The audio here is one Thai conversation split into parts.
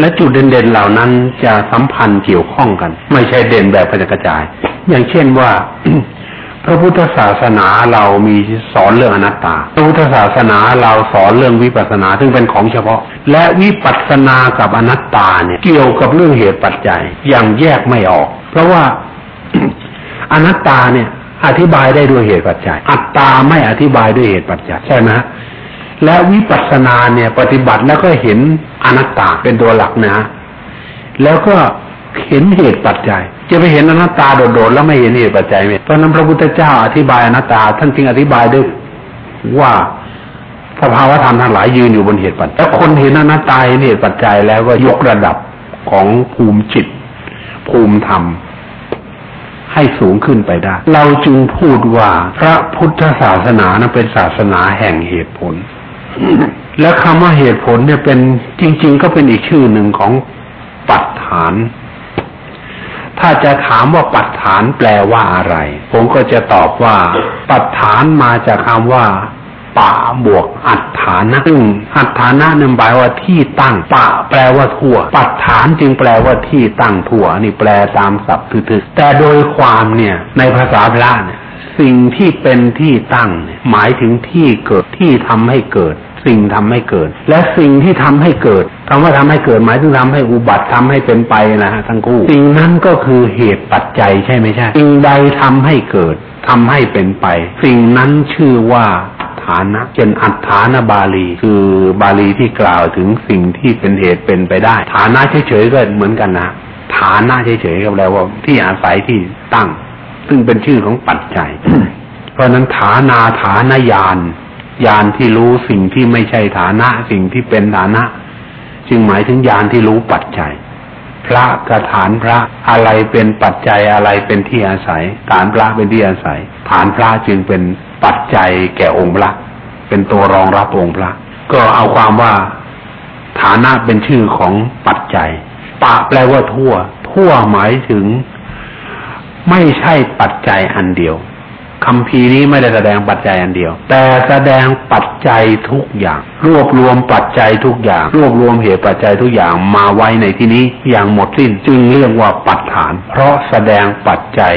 และจุดเด่นๆเหล่านั้นจะสัมพันธ์เกี่ยวข้องกัน ไม่ใช่เด่นแบบกระจาย อย่างเช่นว่าพระพุทธศาสนาเรามีสอนเรื่องอนัตตา พระพุทธศาสนาเราสอนเรื่องวิปัสสนาซึ่งเป็นของเฉพาะ และวิปัสสนากับอนัตตาเนี่ยเกี่ยวกับเรื่องเหตุปัจจัยอย่างแยกไม่ออก เพราะว่าอนัตตาเนี่ยอธิบายได้ด้วยเหตุปัจจัย อัตตาไม่อธิบายด้วยเหตุปัจจัยใช่ไหมฮะ และวิปัสสนาเนี่ยปฏิบัติแล้วก็เห็นอนัตตาเป็นตัวหลักนะแล้วก็เห็นเหตุปัจจัย จะไปเห็นอนัตตาโดดๆแล้วไม่เห็นเหตุปัจจัยไหมเพราะนั้นพระพุทธเจ้าอธิบายอนัตตา ท่านจึงอธิบายด้วยว่าสภาวธรรมทั้งหลายยืนอยู่บนเหตุปัจจัยแล้วคนเห็นอนัตตาเห็นเหตุปัจจัยแล้วก็ยกระดับของภูมิจิต ภูมิธรรม ให้สูงขึ้นไปได้ เราจึงพูดว่าพระพุทธศาสนานั้นเป็นศาสนาแห่งเหตุผล และคำว่าเหตุผลเนี่ยเป็นจริง ๆ ก็เป็นอีกชื่อหนึ่งของปัจฐาน ถ้าจะถามว่าปัจฐานแปลว่าอะไร ผมก็จะตอบว่า ปัจฐานมาจากคำว่าป่าบวกอัฏฐานะซึ่งอัฏฐานะนั่นแปลว่าที่ตั้งป่าแปลว่าทั่ว ปัจฐานจึงแปลว่าที่ตั้งทั่วนี่แปลตามศัพท์คือๆแต่โดยความเนี่ย ในภาษาพระเนี่ยสิ่งที่เป็นที่ตั้ง หมายถึงที่เกิดที่ทำให้เกิด สิ่งทำให้เกิด และสิ่งที่ทำให้เกิดคำว่าทำให้เกิดหมายถึงทำให้อุบัติทำให้เป็นไปนะฮะทั้งคู่ สิ่งนั้นก็คือเหตุปัจจัยใช่ไหมใช่สิ่งใดทำให้เกิดทำให้เป็นไป สิ่งนั้นชื่อว่าฐานะเช่นอัฏฐานบาลี คือบาลีที่กล่าวถึงสิ่งที่เป็นเหตุเป็นไปได้ ฐานะเฉยๆก็เหมือนกันนะฐานะเฉยๆก็แปลว่าที่อาศัยที่ตั้ง ซึ่งเป็นชื่อของปัจจัย เพราะนั้นฐานาฐานยาน ยานที่รู้สิ่งที่ไม่ใช่ฐานะ สิ่งที่เป็นฐานะ จึงหมายถึงยานที่รู้ปัจจัย พระกระฐานพระอะไรเป็นปัจจัยอะไรเป็นที่อาศัย ฐานพระเป็นที่อาศัย ฐานพระจึงเป็นปัจจัยแก่องค์พระ เป็นตัวรองรับองค์พระ ก็เอาความว่าฐานะเป็นชื่อของปัจจัย ปะแปลว่าทั่ว ทั่วหมายถึง ไม่ใช่ปัจจัยอันเดียว คำพีนี้ไม่ได้แสดงปัจจัยอันเดียว แต่แสดงปัจจัยทุกอย่าง รวบรวมปัจจัยทุกอย่าง รวบรวมเหตุปัจจัยทุกอย่างมาไว้ในที่นี้อย่างหมดสิ้นจึงเรียกว่าปัจฐาน เพราะแสดงปัจจัย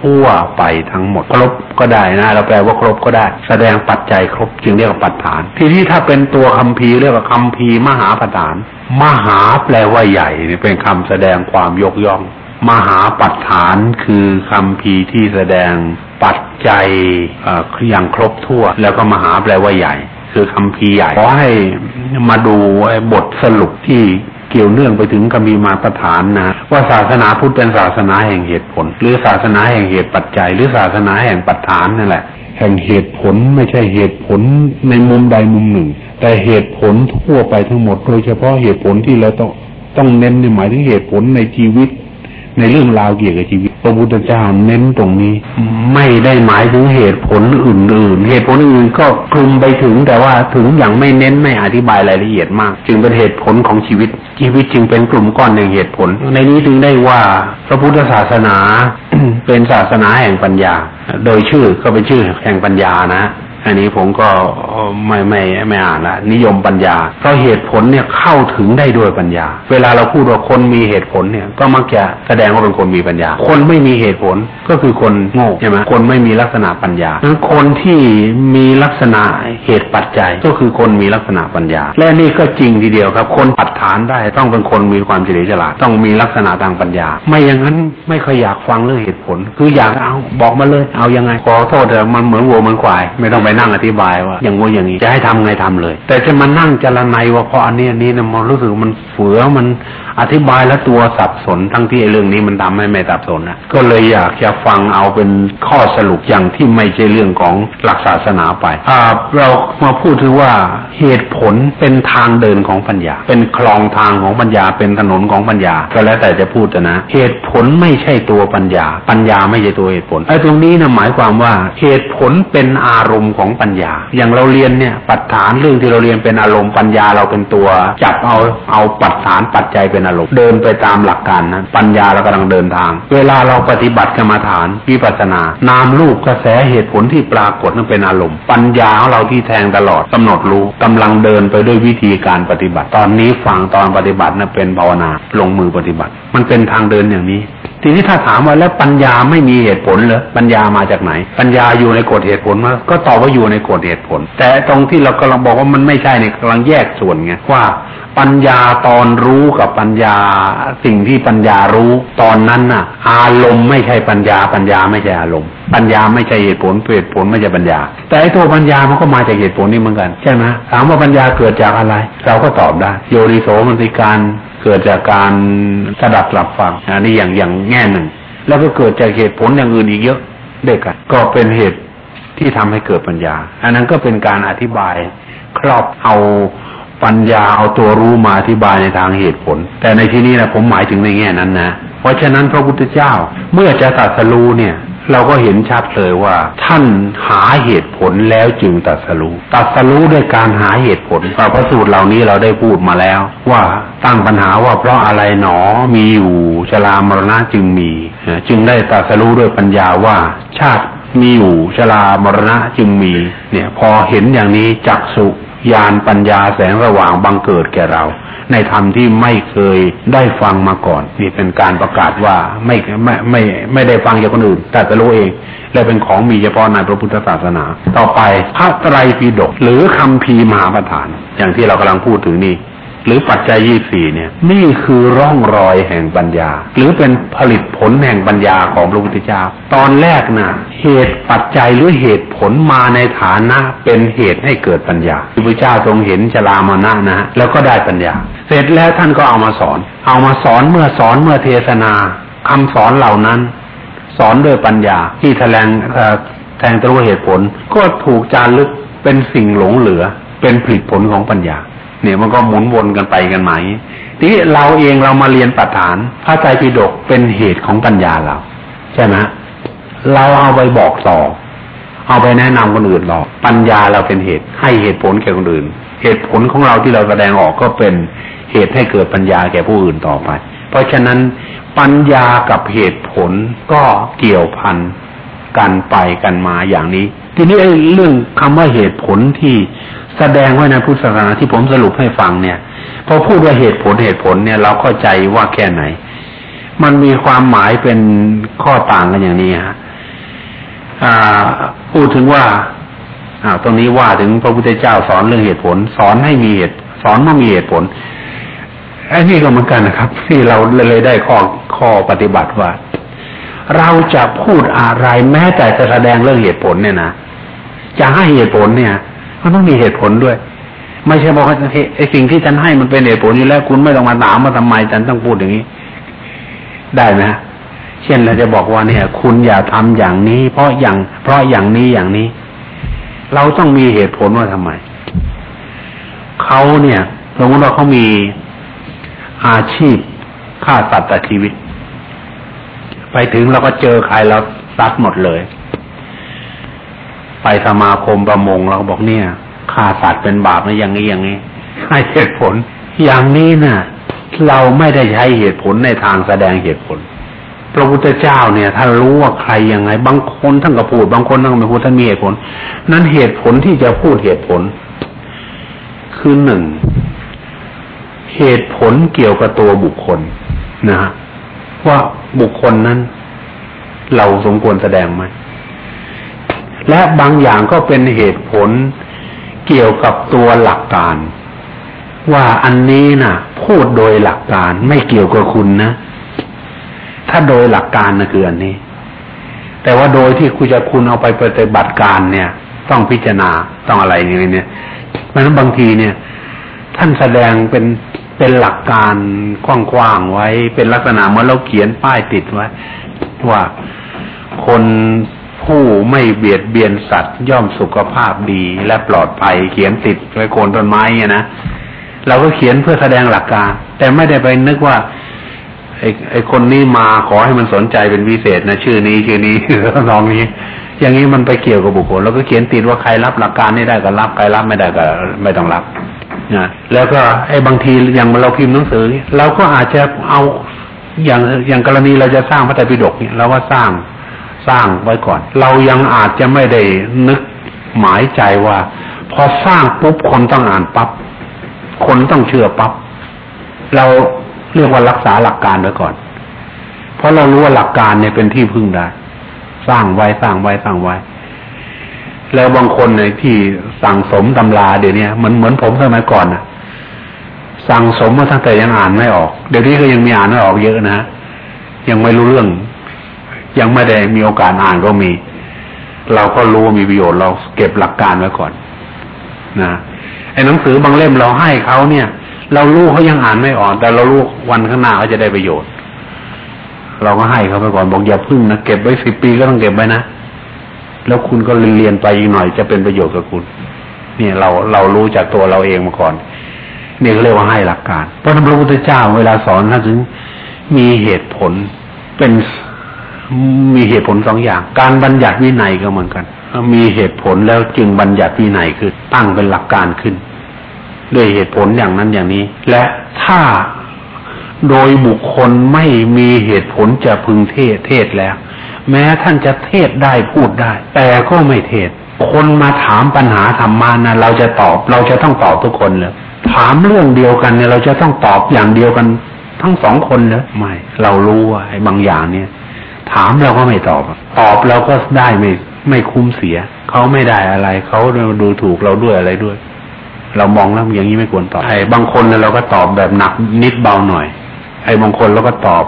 ทั่วไปทั้งหมด ครบก็ได้นะเราแปลว่าครบก็ได้ แสดงปัจจัยครบจึงเรียกว่าปัจฐาน ทีนี้ถ้าเป็นตัวคำพีเรียกว่าคำพีมหาปัฏฐาน มหาแปลว่าใหญ่นี่เป็นคำแสดงความยกย่อง มหาปัฏฐานคือคำพีที่แสดงปัจจัยอย่างครบทั่วแล้วก็มหาแปลว่าใหญ่ คือคำพีใหญ่ขอให้มาดูบทสรุปที่เกี่ยวเนื่องไปถึงคำมีมาตรฐานนะว่าศาสนาพุทธเป็นศาสนาแห่งเหตุผล หรือศาสนาแห่งเหตุปัจจัย หรือศาสนาแห่งปัจฐานนั่นแหละ แห่งเหตุผลไม่ใช่เหตุผลในมุมใดมุมหนึ่ง แต่เหตุผลทั่วไปทั้งหมด โดยเฉพาะเหตุผลที่เราต้องต้องเน้นในหมายถึงเหตุผลในชีวิต ในเรื่องราวเกี่ยวกับชีวิตพระพุทธเจ้าเน้นตรงนี้ ไม่ได้หมายถึงเหตุผลอื่นๆ เหตุผลอื่นก็คลุมไปถึงแต่ว่าถึงอย่างไม่เน้นไม่อธิบายรายละเอียดมาก จึงเป็นเหตุผลของชีวิต ชีวิตจึงเป็นกลุ่มก้อนในเหตุผล ในนี้ถึงได้ว่าพระพุทธศาสนาเป็นศาสนาแห่งปัญญา โดยชื่อก็เป็นชื่อแห่งปัญญานะ อันนี้ผมก็ไม่ไม่ไม่อ่านละนิยมปัญญา เพราะเหตุผลเนี่ยเข้าถึงได้ด้วยปัญญา เวลาเราพูดว่าคนมีเหตุผลเนี่ย ก็มักจะแสดงว่าเป็นคนมีปัญญา คนไม่มีเหตุผลก็คือคนโง่ใช่ไหมคนไม่มีลักษณะปัญญาคนที่มีลักษณะเหตุปัจจัยก็คือคนมีลักษณะปัญญา และนี่ก็จริงทีเดียวครับ คนปัดฐานได้ต้องเป็นคนมีความเฉลียวฉลาดต้องมีลักษณะทางปัญญา ไม่อย่างนั้นไม่ค่อยอยากฟังเรื่องเหตุผล คืออยากเอาบอกมาเลย เอายังไงขอโทษแต่มันเหมือนวัวเหมือนควายไม่ต้องไปนั่งอธิบายว่า อย่างงูอย่างนี้จะให้ทำไงทำเลย แต่จะมานั่งจารณัยว่าเพราะอันนี้อันนี้นะมันรู้สึกมันเฟือมันอธิบายแล้วตัวสับสนทั้งที่เรื่องนี้มันทำให้ไม่สับสนนะก็เลยอยากจะฟังเอาเป็นข้อสรุปอย่างที่ไม่ใช่เรื่องของหลักศาสนาไปอ่าเรามาพูดถึงว่าเหตุผลเป็นทางเดินของปัญญา เป็นคลองทางของปัญญาเป็นถนนของปัญญา ก็แล้วแต่จะพูดนะ เหตุผลไม่ใช่ตัวปัญญา ปัญญาไม่ใช่ตัวเหตุผลไอ้ตรงนี้นะหมายความว่าเหตุผลเป็นอารมณ์ของของปัญญา อย่างเราเรียนเนี่ยปัจฐานเรื่องที่เราเรียนเป็นอารมณ์ปัญญาเราเป็นตัว จับเอาเอาปัจฐานปัจจัยเป็นอารมณ์เดินไปตามหลักการนั้นปัญญาเรากำลังเดินทาง เวลาเราปฏิบัติกรรมฐานวิปัสสนานามรูปกระแสเหตุผลที่ปรากฏนั้นเป็นอารมณ์ ปัญญาของเราที่แทงตลอดกำหนดรู้กำลังเดินไปด้วยวิธีการปฏิบัติ ตอนนี้ฟังตอนปฏิบัตินั้นเป็นภาวนาลงมือปฏิบัติ มันเป็นทางเดินอย่างนี้ ทีนี้ถ้าถามว่าแล้วปัญญาไม่มีเหตุผลเหรอปัญญามาจากไหน ปัญญาอยู่ในกฎเหตุผลมาก็ตอบว่าอยู่ในกฎเหตุผล แต่ตรงที่เรากำลังบอกว่ามันไม่ใช่เนี่ยกำลังแยกส่วนไงว่า ปัญญาตอนรู้กับปัญญาสิ่งที่ปัญญารู้ตอนนั้นน่ะ อารมณ์ไม่ใช่ปัญญา ปัญญาไม่ใช่อารมณ์ปัญญาไม่ใช่เหตุผลเหตุผลไม่ใช่ปัญญา แต่ไอ้ตัวปัญญามันก็มาจากเหตุผลนี่เหมือนกันใช่ไหมถามว่าปัญญาเกิดจากอะไร เราก็ตอบได้โยนิโสมนสิการ เกิดจากการสดับหลับฟังอันนี้อย่างอย่างแง่หนึ่ง แล้วก็เกิดจากเหตุผลอย่างอื่นอีกเยอะเด็กอะก็เป็นเหตุที่ทำให้เกิดปัญญา อันนั้นก็เป็นการอธิบายครอบเอาปัญญาเอาตัวรู้มาอธิบายในทางเหตุผล แต่ในที่นี้นะผมหมายถึงในแง่นั้นนะ เพราะฉะนั้นพระพุทธเจ้าเมื่อจะตรัสรู้เนี่ย เราก็เห็นชัดเลยว่า ท่านหาเหตุผลแล้วจึงตรัสรู้ตรัสรู้ด้วยการหาเหตุผลพระสูตรเหล่านี้เราได้พูดมาแล้ว ว่าตั้งปัญหาว่าเพราะอะไรหนอมีอยู่ชรามรณะจึงมี จึงได้ตรัสรู้ด้วยปัญญาว่า ชาติมีอยู่ชรามรณะจึงมี เนี่ย พอเห็นอย่างนี้จักสุ ญาณปัญญาแสงระหว่างบังเกิดแก่เรา ในธรรมที่ไม่เคยได้ฟังมาก่อน นี่เป็นการประกาศว่าไม่ไม่ไม่ไม่ได้ฟังจากคนอื่น แต่จะรู้เอง และเป็นของมีเฉพาะในพระพุทธศาสนา ต่อไปพระไตรปิฎกหรือคำพีมหาประธาน อย่างที่เรากำลังพูดถึงนี่ หรือปัจจัยยี่สี่เนี่ย นี่คือร่องรอยแห่งปัญญา หรือเป็นผลิตผลแห่งปัญญาของพระพุทธเจ้า ตอนแรกนะ่ะ เหตุปัจจัยหรือเหตุผลมาในฐานะเป็นเหตุให้เกิดปัญญาพระพุทธเจ้าทรงเห็นชลามานะนะฮะแล้วก็ได้ปัญญา เสร็จแล้วท่านก็เอามาสอน เอามาสอนเมื่อสอนเมื่อเทศนาคำสอนเหล่านั้น สอนด้วยปัญญาที่แถลงแทงตรู้เหตุผลก็ถูกจารึกเป็นสิ่งหลงเหลือเป็นผลิตผลของปัญญา เนี่ยมันก็หมุนวนกันไปกันมาทีนี้เราเองเรามาเรียนปัจฐานพระไตรปิฎกเป็นเหตุของปัญญาเรา ใช่ไหมเราเอาไปบอกต่อ เอาไปแนะนำคนอื่นหรอกปัญญาเราเป็นเหตุให้เหตุผลแก่คนอื่น เหตุผลของเราที่เราแสดงออกก็เป็นเหตุให้เกิดปัญญาแก่ผู้อื่นต่อไป เพราะฉะนั้นปัญญากับเหตุผลก็เกี่ยวพันกันไปกันมาอย่างนี้ ทีนี้เรื่องคำว่าเหตุผลที่ แสดงไว้ในพุทธศาสนาที่ผมสรุปให้ฟังเนี่ย พอพูดว่าเหตุผลเหตุผลเนี่ย เราเข้าใจว่าแค่ไหน มันมีความหมายเป็นข้อต่างกันอย่างนี้ฮะพูดถึงว่าอ่าตรงนี้ว่าถึงพระพุทธเจ้าสอนเรื่องเหตุผล สอนให้มีเหตุ สอนว่ามีเหตุผลไอ้นี่ก็เหมือนกันนะครับ ที่เราเลยได้ข้อข้อปฏิบัติว่า เราจะพูดอะไรแม้แต่จะแสดงเรื่องเหตุผลเนี่ยนะจะให้เหตุผลเนี่ย มันต้องมีเหตุผลด้วย ไม่ใช่บอกว่าไอ้สิ่งที่ฉันให้มันเป็นเหตุผลอยู่แล้ว คุณไม่ต้องมาถามว่าทำไมฉันต้องพูดอย่างนี้ ได้ไหมเช่นเราจะบอกว่าเนี่ย คุณอย่าทำอย่างนี้ เพราะอย่าง เพราะอย่างนี้อย่างนี้ เราต้องมีเหตุผลว่าทำไมเขาเนี่ยสมมติว่าเขามีอาชีพฆ่าสัตว์ตัดชีวิต ไปถึงเราก็เจอใครเราตัดหมดเลย ไปสมาคมประมงเราบอกเนี่ยฆ่าสัตว์เป็นบาปนะอย่างนี้อย่างนี้ ให้เหตุผล อย่างนี้นะ่ะ เราไม่ได้ใช้เหตุผลในทางแสดงเหตุผล พระพุทธเจ้าเนี่ยท่านรู้ว่าใครยังไง บางคนท่านก็พูด บางคนท่านไม่พูดท่านมีเหตุผล นั้นเหตุผลที่จะพูดเหตุผล คือหนึ่งเหตุผลเกี่ยวกับตัวบุคคลนะฮะว่าบุคคลนั้น เราสมควรแสดงไหม และบางอย่างก็เป็นเหตุผลเกี่ยวกับตัวหลักการ ว่าอันนี้นะ่ะ พูดโดยหลักการไม่เกี่ยวกับคุณนะ ถ้าโดยหลักการนะคืออันนี้ แต่ว่าโดยที่คุณจะคุณเอาไปปฏิบัติการเนี่ย ต้องพิจารณาต้องอะไรอย่างเนี่ยเพราะฉะนั้นบางทีเนี่ย ท่านแสดงเป็นเป็นหลักการกว้างๆไว้ เป็นลักษณะเมื่อเราเขียนป้ายติดไว้ว่าคน ผู้ไม่เบียดเบียนสัตว์ย่อมสุขภาพดีและปลอดภัย เขียนติดไว้โคนต้นไม้เนี่ยนะเราก็เขียนเพื่อแสดงหลักการ แต่ไม่ได้ไปนึกว่าไอ้ไอ้คนนี้มาขอให้มันสนใจเป็นพิเศษนะชื่อนี้ชื่อนี้น้องนี้ อย่างนี้มันไปเกี่ยวกับบุคคล แล้วก็เขียนติดว่าใครรับหลักการนี้ได้ก็รับใครรับไม่ได้ก็ไม่ต้องรับนะแล้วก็ไอ้บางทีอย่างเราพิมพ์หนังสือเราก็อาจจะเอาอย่างอย่างกรณีเราจะสร้างพระไตรปิฎกเนี่ยเราก็สร้าง สร้างไว้ก่อน เรายังอาจจะไม่ได้นึกหมายใจว่า พอสร้างปุ๊บคนต้องอ่านปับ๊บคนต้องเชื่อปับ๊บเราเรียกว่ารักษาหลักการไว้ก่อน เพราะเรารู้ว่าหลักการเนี่ยเป็นที่พึ่งได้ สร้างไว้สร้างไว้สร้างไว้ แล้วบางคนในที่สั่งสมตำราเดี๋ยวนี้เหมือนเหมือนผมสมัยก่อนนะสั่งสมมาตั้งแต่ยังอ่านไม่ออก เดี๋ยวนี้ก็ยังมีอ่านไม่ออกเยอะนะยังไม่รู้เรื่อง ยังไม่ได้มีโอกาสอ่านก็มี เราก็รู้ว่ามีประโยชน์เราเก็บหลักการไว้ก่อน นะไอ้หนังสือบางเล่มเราให้เขาเนี่ย เรารู้เขายังอ่านไม่ออกแต่เรารู้วันข้างหน้าเขาจะได้ประโยชน์ เราก็ให้เขาไปก่อนบอกอย่าพึ่งนะเก็บไว้สิบปีก็ต้องเก็บไว้นะแล้วคุณก็เรียนไปอีกหน่อยจะเป็นประโยชน์กับคุณเนี่ยเราเรารู้จากตัวเราเองมาก่อนเนี่ยเรียกว่าให้หลักการเพราะพระพุทธเจ้าเวลาสอนท่านถึงมีเหตุผลเป็น มีเหตุผลสองอย่าง การบัญญัติวินัยก็เหมือนกัน มีเหตุผลแล้วจึงบัญญัติวินัยคือตั้งเป็นหลักการขึ้น ด้วยเหตุผลอย่างนั้นอย่างนี้ และถ้าโดยบุคคลไม่มีเหตุผลจะพึงเทศเทศแล้ว แม้ท่านจะเทศได้พูดได้ แต่ก็ไม่เทศ คนมาถามปัญหาธรรมานะเราจะตอบ เราจะต้องตอบทุกคนเลยถามเรื่องเดียวกันเนี่ยเราจะต้องตอบอย่างเดียวกันทั้งสองคนเลยไม่ เรารู้ว่าไอ้บางอย่างเนี่ย ถามเราก็ไม่ตอบ ตอบเราก็ได้ไม่ไม่คุ้มเสีย เขาไม่ได้อะไร เขาดูถูกเราด้วยอะไรด้วย เรามองแล้วอย่างนี้ไม่ควรตอบ ไอ้บางคนเนี่ยเราก็ตอบแบบหนักนิดเบาหน่อย ไอ้บางคนเราก็ตอบ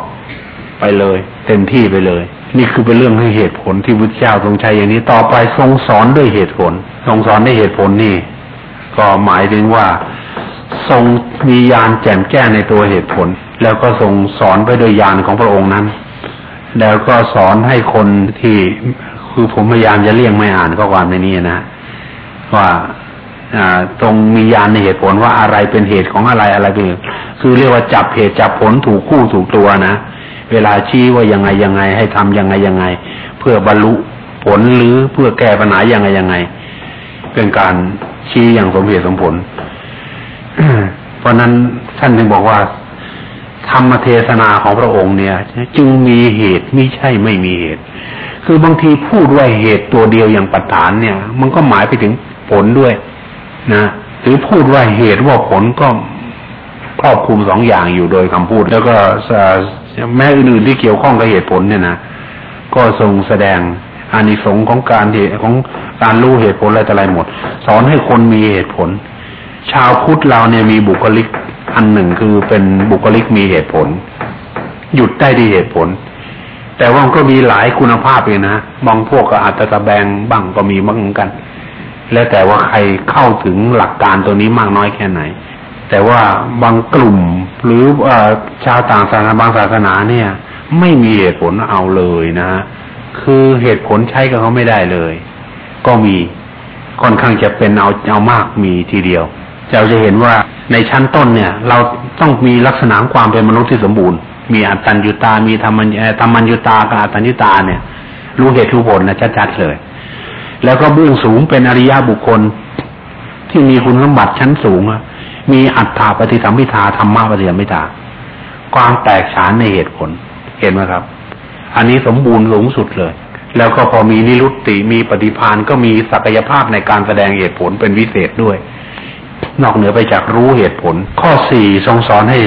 ไปเลย เต็มที่ไปเลย นี่คือเป็นเรื่องให้เหตุผลที่พุทธเจ้าทรงใช้อย่างนี้ต่อไปทรงสอนด้วยเหตุผล ทรงสอนด้วยเหตุผลนี่ ก็หมายถึงว่าทรงมียานแจ่มแจ้งในตัวเหตุผล แล้วก็ทรงสอนไปโดยยานของพระองค์นั้น แล้วก็สอนให้คนที่คือผมพยายามจะเลี่ยงไม่อ่านข้อความในนี้นะว่าตรงมียานในเหตุผลว่าอะไรเป็นเหตุของอะไรอะไรเป็นคือเรียกว่าจับเหตุจับผลถูกคู่ถูกตัวนะเวลาชี้ว่ายังไงยังไง ให้ทำยังไงยังไง เพื่อบรรลุผลหรือเพื่อแก้ปัญหายังไงยังไง เป็นการชี้อย่างสมเหตุสมผล เพราะนั้นท่านจึงบอกว่า ธรรมเทศนาของพระองค์เนี่ย จึงมีเหตุไม่ใช่ไม่มีเหตุ คือบางทีพูดด้ว่าเหตุตัวเดียวอย่างปัจฐานเนี่ย มันก็หมายไปถึงผลด้วยนะหรือพูดว่าเหตุว่าผลก็ครอบคลุมสองอย่างอยู่โดยคำพูด แล้วก็แม้อื่นๆที่เกี่ยวข้องกับเหตุผลเนี่ยนะก็ทรงแสดงอานิสงส์ของการเหตุของการรู้เหตุผลอะไรแต่ไรหมด สอนให้คนมีเหตุผล ชาวพุทธเราเนี่ยมีบุคลิก อันหนึ่งคือเป็นบุคลิกมีเหตุผล หยุดได้ที่เหตุผล แต่ว่าก็มีหลายคุณภาพเองนะบางพวกก็อาจจะตะแบงบ้างก็มีบ้างกัน แล้วแต่ว่าใครเข้าถึงหลักการตัวนี้มากน้อยแค่ไหน แต่ว่าบางกลุ่มหรืออชาวต่างศาสนาบางศาสนาเนี่ย ไม่มีเหตุผลเอาเลยนะคือเหตุผลใช้กับเขาไม่ได้เลย ก็มีค่อนข้างจะเป็นเอาเอามากมีทีเดียว เราจะเห็นว่าในชั้นต้นเนี่ย เราต้องมีลักษณะความเป็นมนุษย์ที่สมบูรณ์ มีอัตตัญญุตา มีธรรมัญธรรมัญญุตากับอัตตัญญุตาเนี่ย รู้เหตุรู้ผลนะชัดๆเลย แล้วก็เบื้องสูงเป็นอริยบุคคลที่มีคุณสมบัติชั้นสูงมีอัตถาปฏิสัมพิทาธรรมะปฏิสัมพิทาความแตกฉานในเหตุผล เห็นไหมครับ อันนี้สมบูรณ์สูงสุดเลย แล้วก็พอมีนิรุตติมีปฏิพานก็มีศักยภาพในการแสดงเหตุผลเป็นวิเศษด้วย นอกเหนือไปจากรู้เหตุผล ข้อสี่ทรงสอนให้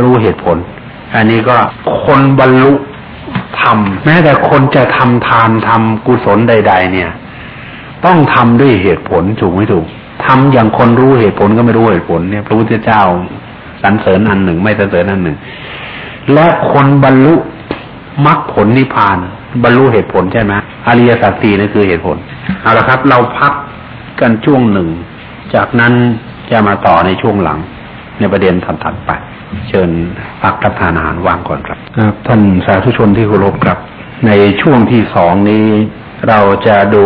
รู้เหตุผล อันนี้ก็คนบรรลุทำแม้แต่คนจะทำทานทำกุศลใด ๆ เนี่ย ต้องทำด้วยเหตุผลถูกไม่ถูกทำอย่างคนรู้เหตุผลก็ไม่รู้เหตุผลเนี่ยพระพุทธเจ้าสรรเสริญอันหนึ่ง ไม่สรรเสริญอันหนึ่ง และคนบรรลุมรรคผลนิพพาน บรรลุเหตุผลใช่ไหมอริยสัจสี่นั่คือเหตุผลเอาละครับ เราพักกันช่วงหนึ่ง จากนั้น จะมาต่อในช่วงหลัง ในประเด็นถัดๆไป เชิญพักรับทานอาหารว่างก่อนครับครับ ท่านสาธุชนที่เคารพครับ ในช่วงที่สองนี้ เราจะดู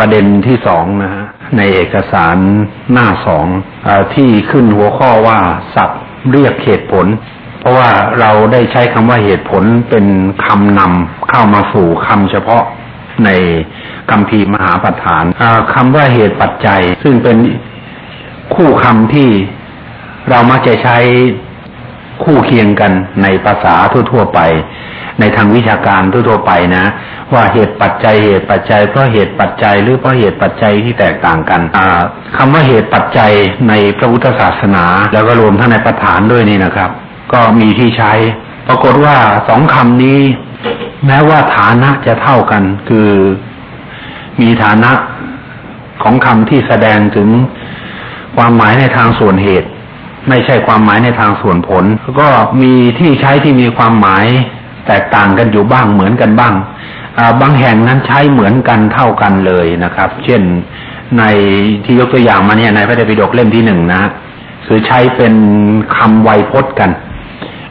ประเด็นที่สองนะฮะในเอกสารหน้าสองอที่ขึ้นหัวข้อว่าสับเรียกเหตุผล เพราะว่าเราได้ใช้คำว่าเหตุผลเป็นคำนำเข้ามาสู่คำเฉพาะในคำพีมหาปัฏฐานคำว่าเหตุปัจจัย ซึ่งเป็น คู่คำที่เรามักจะใช้คู่เคียงกันในภาษาทั่ว ๆ ไป ในทางวิชาการทั่ว ๆ ไปนะ ว่าเหตุปัจจัยเหตุปัจจัยเพราะเหตุปัจจัยหรือเพราะเหตุปัจจัยที่แตกต่างกันคำว่าเหตุปัจจัยในพระพุทธศาสนา แล้วก็รวมทั้งในประฐานด้วยนี่นะครับ ก็มีที่ใช้ ปรากฏว่าสองคำนี้ แม้ว่าฐานะจะเท่ากัน คือมีฐานะของคำที่แสดงถึง ความหมายในทางส่วนเหตุ ไม่ใช่ความหมายในทางส่วนผล ก็มีที่ใช้ที่มีความหมายแตกต่างกันอยู่บ้างเหมือนกันบ้างบางแห่งนั้นใช้เหมือนกันเท่ากันเลยนะครับ เช่นในที่ยกตัวอย่างมาเนี่ยในพระไตรปิฎกเล่มที่หนึ่งนะคือใช้เป็นคำไวยพจน์กัน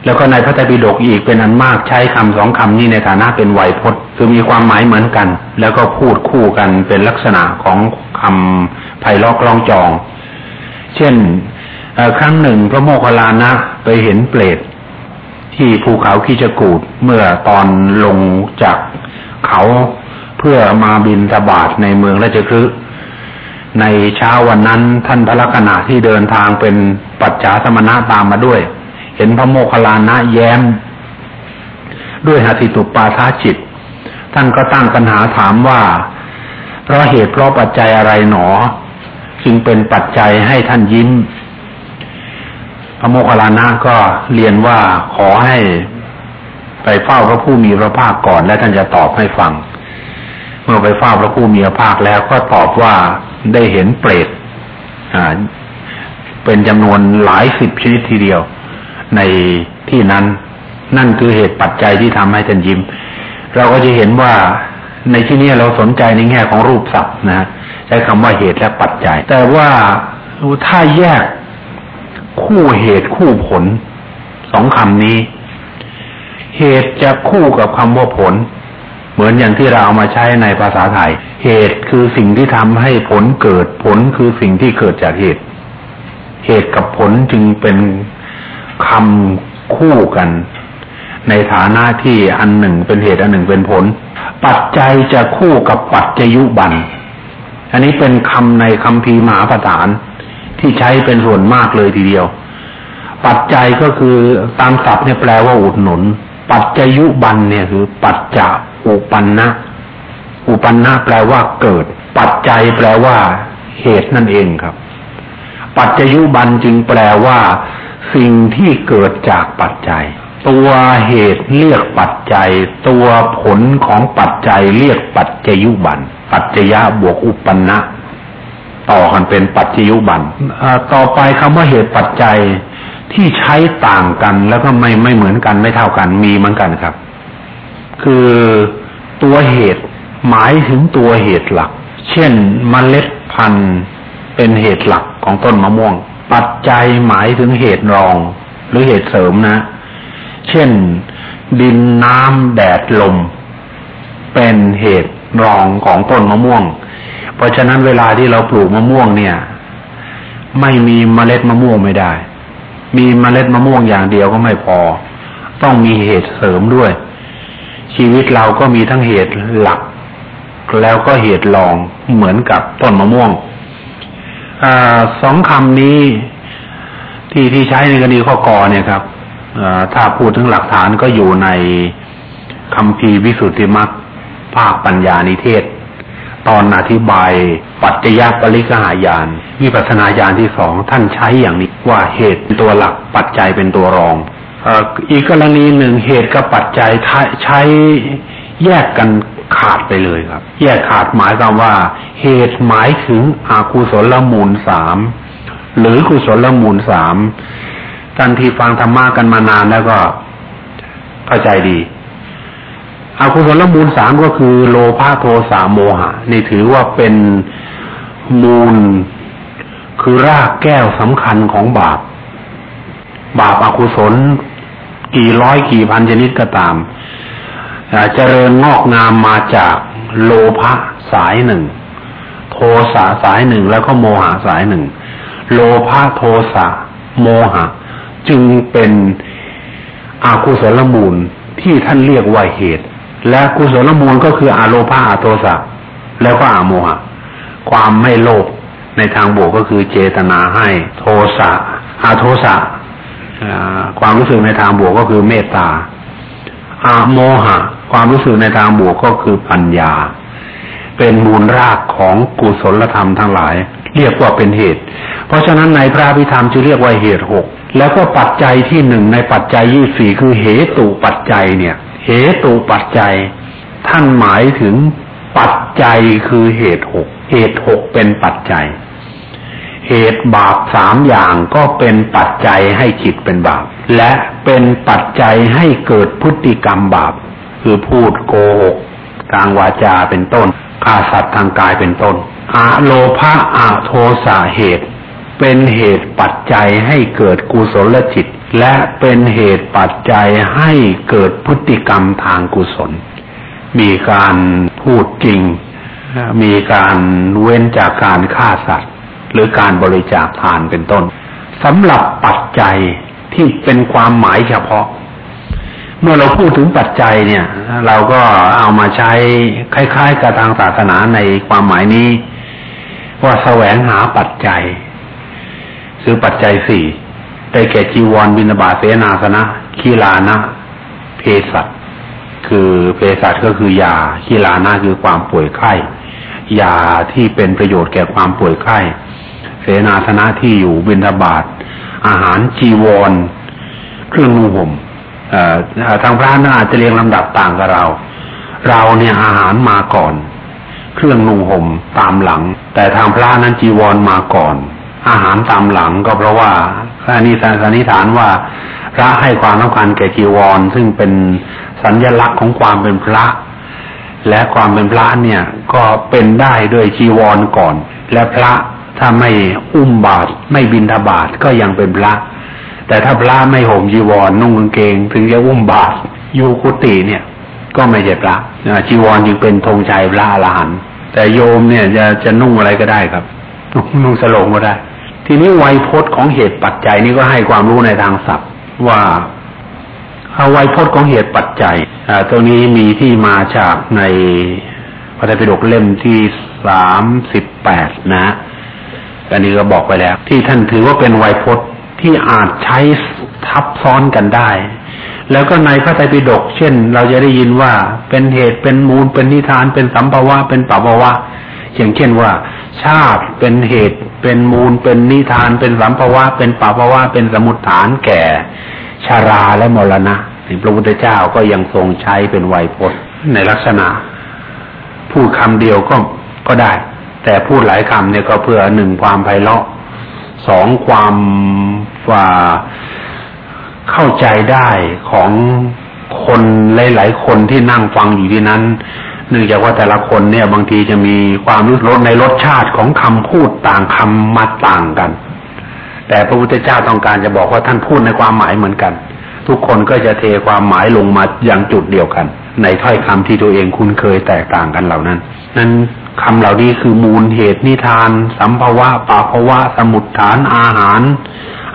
แล้วก็ในพระไตรปิฎกอีกเป็นอันมากใช้คำสองคำนี้ในฐานะเป็นไวยพจน์ คือมีความหมายเหมือนกัน แล้วก็พูดคู่กันเป็นลักษณะของคำไพเราะกล้องจอง เช่นครั้งหนึ่งพระโมคคัลลานะไปเห็นเปรตที่ภูเขาคิจกูดเมื่อตอนลงจากเขาเพื่อมาบินตบาทในเมืองราชคฤห์ในเช้าวันนั้นท่านพระลักษณะที่เดินทางเป็นปัจจาสมณะตามมาด้วย เห็นพระโมคคัลลานะแย้ม ด้วยหติตุปาทาจิต ท่านก็ตั้งปัญหาถามว่า เพราะเหตุเพราะปัจจัยอะไรหนอ จึงเป็นปัจจัยให้ท่านยิ้ม พระโมคคัลลานะก็เรียนว่าขอให้ไปเฝ้าพระผู้มีพระภาคก่อนและท่านจะตอบให้ฟัง เมื่อไปเฝ้าพระผู้มีพระภาคแล้วก็ตอบว่าได้เห็นเปรตเป็นจำนวนหลายสิบชนิดทีเดียว ในที่นั้น นั่นคือเหตุปัจจัยที่ทำให้ท่านยิ้ม เราก็จะเห็นว่าในที่นี้เราสนใจในแง่ของรูปศัพท์นะ ใช้คำว่าเหตุและปัจจัย แต่ว่าถ้าแยกคู่เหตุคู่ผลสองคำนี้ เหตุจะคู่กับคำว่าผล เหมือนอย่างที่เราเอามาใช้ในภาษาไทย เหตุคือสิ่งที่ทำให้ผลเกิดผลคือสิ่งที่เกิดจากเหตุ เหตุกับผลจึงเป็นคำคู่กัน ในฐานะที่อันหนึ่งเป็นเหตุอันหนึ่งเป็นผล ปัจจัยจะคู่กับปัจจยุบัน อันนี้เป็นคำในคำพีมหาประฐาน ที่ใช้เป็นส่วนมากเลยทีเดียว ปัจจัยก็คือตามศัพท์เนี่ยแปลว่าอุดหนุน ปัจจยุบันเนี่ยคือ ปัจจะอุปันนะอุปันนะแปลว่าเกิด ปัจจัยแปลว่า เหตุนั่นเองครับ ปัจจยุบันจึงแปลว่า สิ่งที่เกิดจากปัจจัย ตัวเหตุเรียกปัจจัย ตัวผลของปัจจัยเรียกปัจจยุบัน ปัจจยะบวกอุปนะต่อกันเป็นปัจจยุบันต่อไปคำว่าเหตุปัจจัยที่ใช้ต่างกันแล้วก็ไม่ไม่เหมือนกันไม่เท่ากันมีเหมือนกันครับ คือตัวเหตุหมายถึงตัวเหตุหลัก เช่นมเมล็ดพันธุ์เป็นเหตุหลักของต้นมะม่วง ปัจจัยหมายถึงเหตุรอง หรือเหตุเสริมนะ เช่น ดินน้ำแดดลม เป็นเหตุ รองของต้นมะม่วง เพราะฉะนั้นเวลาที่เราปลูกมะม่วงเนี่ย ไม่มีเมล็ดมะม่วงไม่ได้ มีเมล็ดมะม่วงอย่างเดียวก็ไม่พอ ต้องมีเหตุเสริมด้วย ชีวิตเราก็มีทั้งเหตุหลัก แล้วก็เหตุรองเหมือนกับต้นมะม่วงอสองคำนี้ที่ที่ใช้ในกรณีข้อกอเนี่ยครับถ้าพูดถึงหลักฐานก็อยู่ในคำพีวิสุทธิมรรค ภาคปัญญานิเทศ ตอนอธิบายปัจจยปริกหายานวิปัสนาญาณที่สองท่านใช้อย่างนี้ว่าเหตุเป็นตัวหลักปัจจัยเป็นตัวรองอีกกรณีหนึ่งเหตุกับปัจจัยใช้แยกกันขาดไปเลยครับ แยกขาดหมายความว่า เหตุหมายถึงอากุศลมูลสามหรือกุศลมูลสามท่านที่ฟังธรรมะกันมานานแล้วก็เข้าใจดี อกุศลมูลสามก็คือ โลภะโทสะโมหะนี่ถือว่าเป็นมูลคือรากแก้วสำคัญของบาป บาปอากุศล กี่ร้อยกี่พันชนิดก็ตามเจริญงอกงามมาจากโลภะสายหนึ่ง โทสะสายหนึ่งแล้วก็โมหะสายหนึ่ง โลภะโทสะโมหะ จึงเป็นอากุศลมูลที่ท่านเรียกว่าเหตุ และกุศลมูลก็คืออาโลภาอาโทสะแล้วก็อาโมหะ ความไม่โลภในทางบวกก็คือเจตนาให้โทสะอาโทสะความรู้สึกในทางบวกก็คือเมตตาอาโมหะ ความรู้สึกในทางบวกก็คือปัญญา เป็นมูลรากของกุศลธรรมทั้งหลาย เรียกว่าเป็นเหตุ เพราะฉะนั้นในพระพิธรรมจะเรียกว่าเหตุหกแล้วก็ปัจจัยที่หนึ่งในปัจจัยยี่สี่คือเหตุปัจจัยเนี่ย เหตุปัจจัย ท่านหมายถึงปัจจัยคือเหตุหกเหตุหกเป็นปัจจัย เหตุบาปสามอย่างก็เป็นปัจจัยให้จิตเป็นบาป และเป็นปัจจัยให้เกิดพฤติกรรมบาป คือพูดโกหกทางวาจาเป็นต้น ฆ่าสัตว์ทางกายเป็นต้นอะโลภะอะโทสาเหตุ เป็นเหตุปัจจัยให้เกิดกุศลจิต และเป็นเหตุปัจจัยให้เกิดพฤติกรรมทางกุศล มีการพูดจริง มีการเว้นจากการฆ่าสัตว์ หรือการบริจาคทานเป็นต้นสำหรับปัจจัยที่เป็นความหมายเฉพาะ เมื่อเราพูดถึงปัจจัยเนี่ย เราก็เอามาใช้คล้ายๆกับทางศาสนาในความหมายนี้ ว่าแสวงหาปัจจัยคือปัจจัยสี่ได้แก่จีวรบินาบาเสนาสนะคีลานะเพสัตคือเภสัชก็คือยาคีลานะคือความป่วยไข้ยาที่เป็นประโยชน์แก่ความป่วยไข้เสนาสนะที่อยู่บินบาทอาหารจีวร เครื่องนุ่งห่ม ทางพระน่าจะเรียงลำดับต่างกับเรา เราเนี่ยอาหารมาก่อน เครื่องนุ่งห่มตามหลัง แต่ทางพระนั้นจีวรมาก่อน อาหารตามหลังก็เพราะว่าอันนี้สันนิษฐานว่า พระให้ความสำคัญแก่จีวร ซึ่งเป็นสัญญลักษณ์ของความเป็นพระ และความเป็นพระเนี่ยก็เป็นได้ด้วยจีวรก่อน และพระถ้าไม่อุ้มบาตรไม่บินทบาทก็ยังเป็นพระ แต่ถ้าพระไม่ห่มจีวรนุ่งกางเกง ถึงจะอุ้มบาตรอยู่กุฏิเนี่ย ก็ไม่ใช่พระจีวรจึงเป็นธงชัยพระอรหันต์แต่โยมเนี่ยจะจะนุ่งอะไรก็ได้ครับ นุ่งสโลงก็ได้ ทีนี้ไวยพจน์ของเหตุปัจจัยนี่ก็ให้ความรู้ในทางศัพท์ว่าเอาไวยพจน์ของเหตุปัจจัยตรงนี้มีที่มาจากในพระไตรปิฎกเล่มที่สามสิบแปดนะอันนี้ก็บอกไปแล้ว ที่ท่านถือว่าเป็นไวยพจน์ ที่อาจใช้ทับซ้อนกันได้ แล้วก็ในพระไตรปิฎกเช่น เราจะได้ยินว่าเป็นเหตุเป็นมูลเป็นนิทาน เป็นสัมภวะ เป็นปัปวะอย่างเช่นว่า ชาติเป็นเหตุเป็นมูลเป็นนิทาน เป็นสัมภวะ เป็นปัปวะ เป็นสมุทฐานแก่ชาราและมรณะพระพุทธเจ้าก็ยังทรงใช้เป็นไวยพจน์ในลักษณะ พูดคำเดียวก็ก็ได้ แต่พูดหลายคำเนี่ยก็เพื่อหนึ่งความไพเราะ สองความว่าเข้าใจได้ของคนหลาย ๆ คนที่นั่งฟังอยู่ที่นั้น เนื่องจากว่าแต่ละคนเนี่ย บางทีจะมีความรู้รสในรสชาติของคำพูดต่างคำมาต่างกัน แต่พระพุทธเจ้าต้องการจะบอกว่าท่านพูดในความหมายเหมือนกัน ทุกคนก็จะเทความหมายลงมาอย่างจุดเดียวกัน ในถ้อยคำที่ตัวเองคุ้นเคยแตกต่างกันเหล่านั้น นั้น คำเหล่านี้คือมูลเหตุนิทาน สัมภวะปาภวะ สมุทฐานอาหาร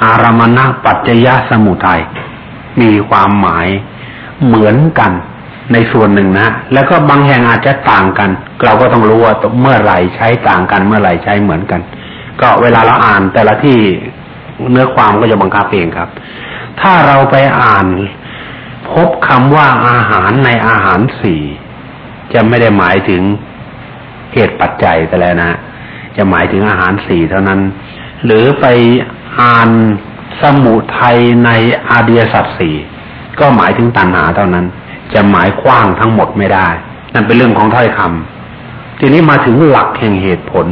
อารมณะปัจจยะสมุทัยมีความหมายเหมือนกันในส่วนหนึ่งนะ แล้วก็บางแห่งอาจจะต่างกัน เราก็ต้องรู้ว่าเมื่อไหร่ใช้ต่างกัน เมื่อไหร่ใช้เหมือนกัน ก็เวลาเราอ่านแต่ละที่เนื้อความก็จะบังคับเองครับ ถ้าเราไปอ่านพบคำว่าอาหารในอาหารสี่จะไม่ได้หมายถึง เหตุปัจจัยแต่แล้วนะ จะหมายถึงอาหารสี่เท่านั้น หรือไปอ่านสมุทัยในอาเดียสัตสี่ก็หมายถึงตัณหาเท่านั้น จะหมายกว้างทั้งหมดไม่ได้ นั่นเป็นเรื่องของถ้อยคำทีนี้มาถึงหลักแห่งเหตุผล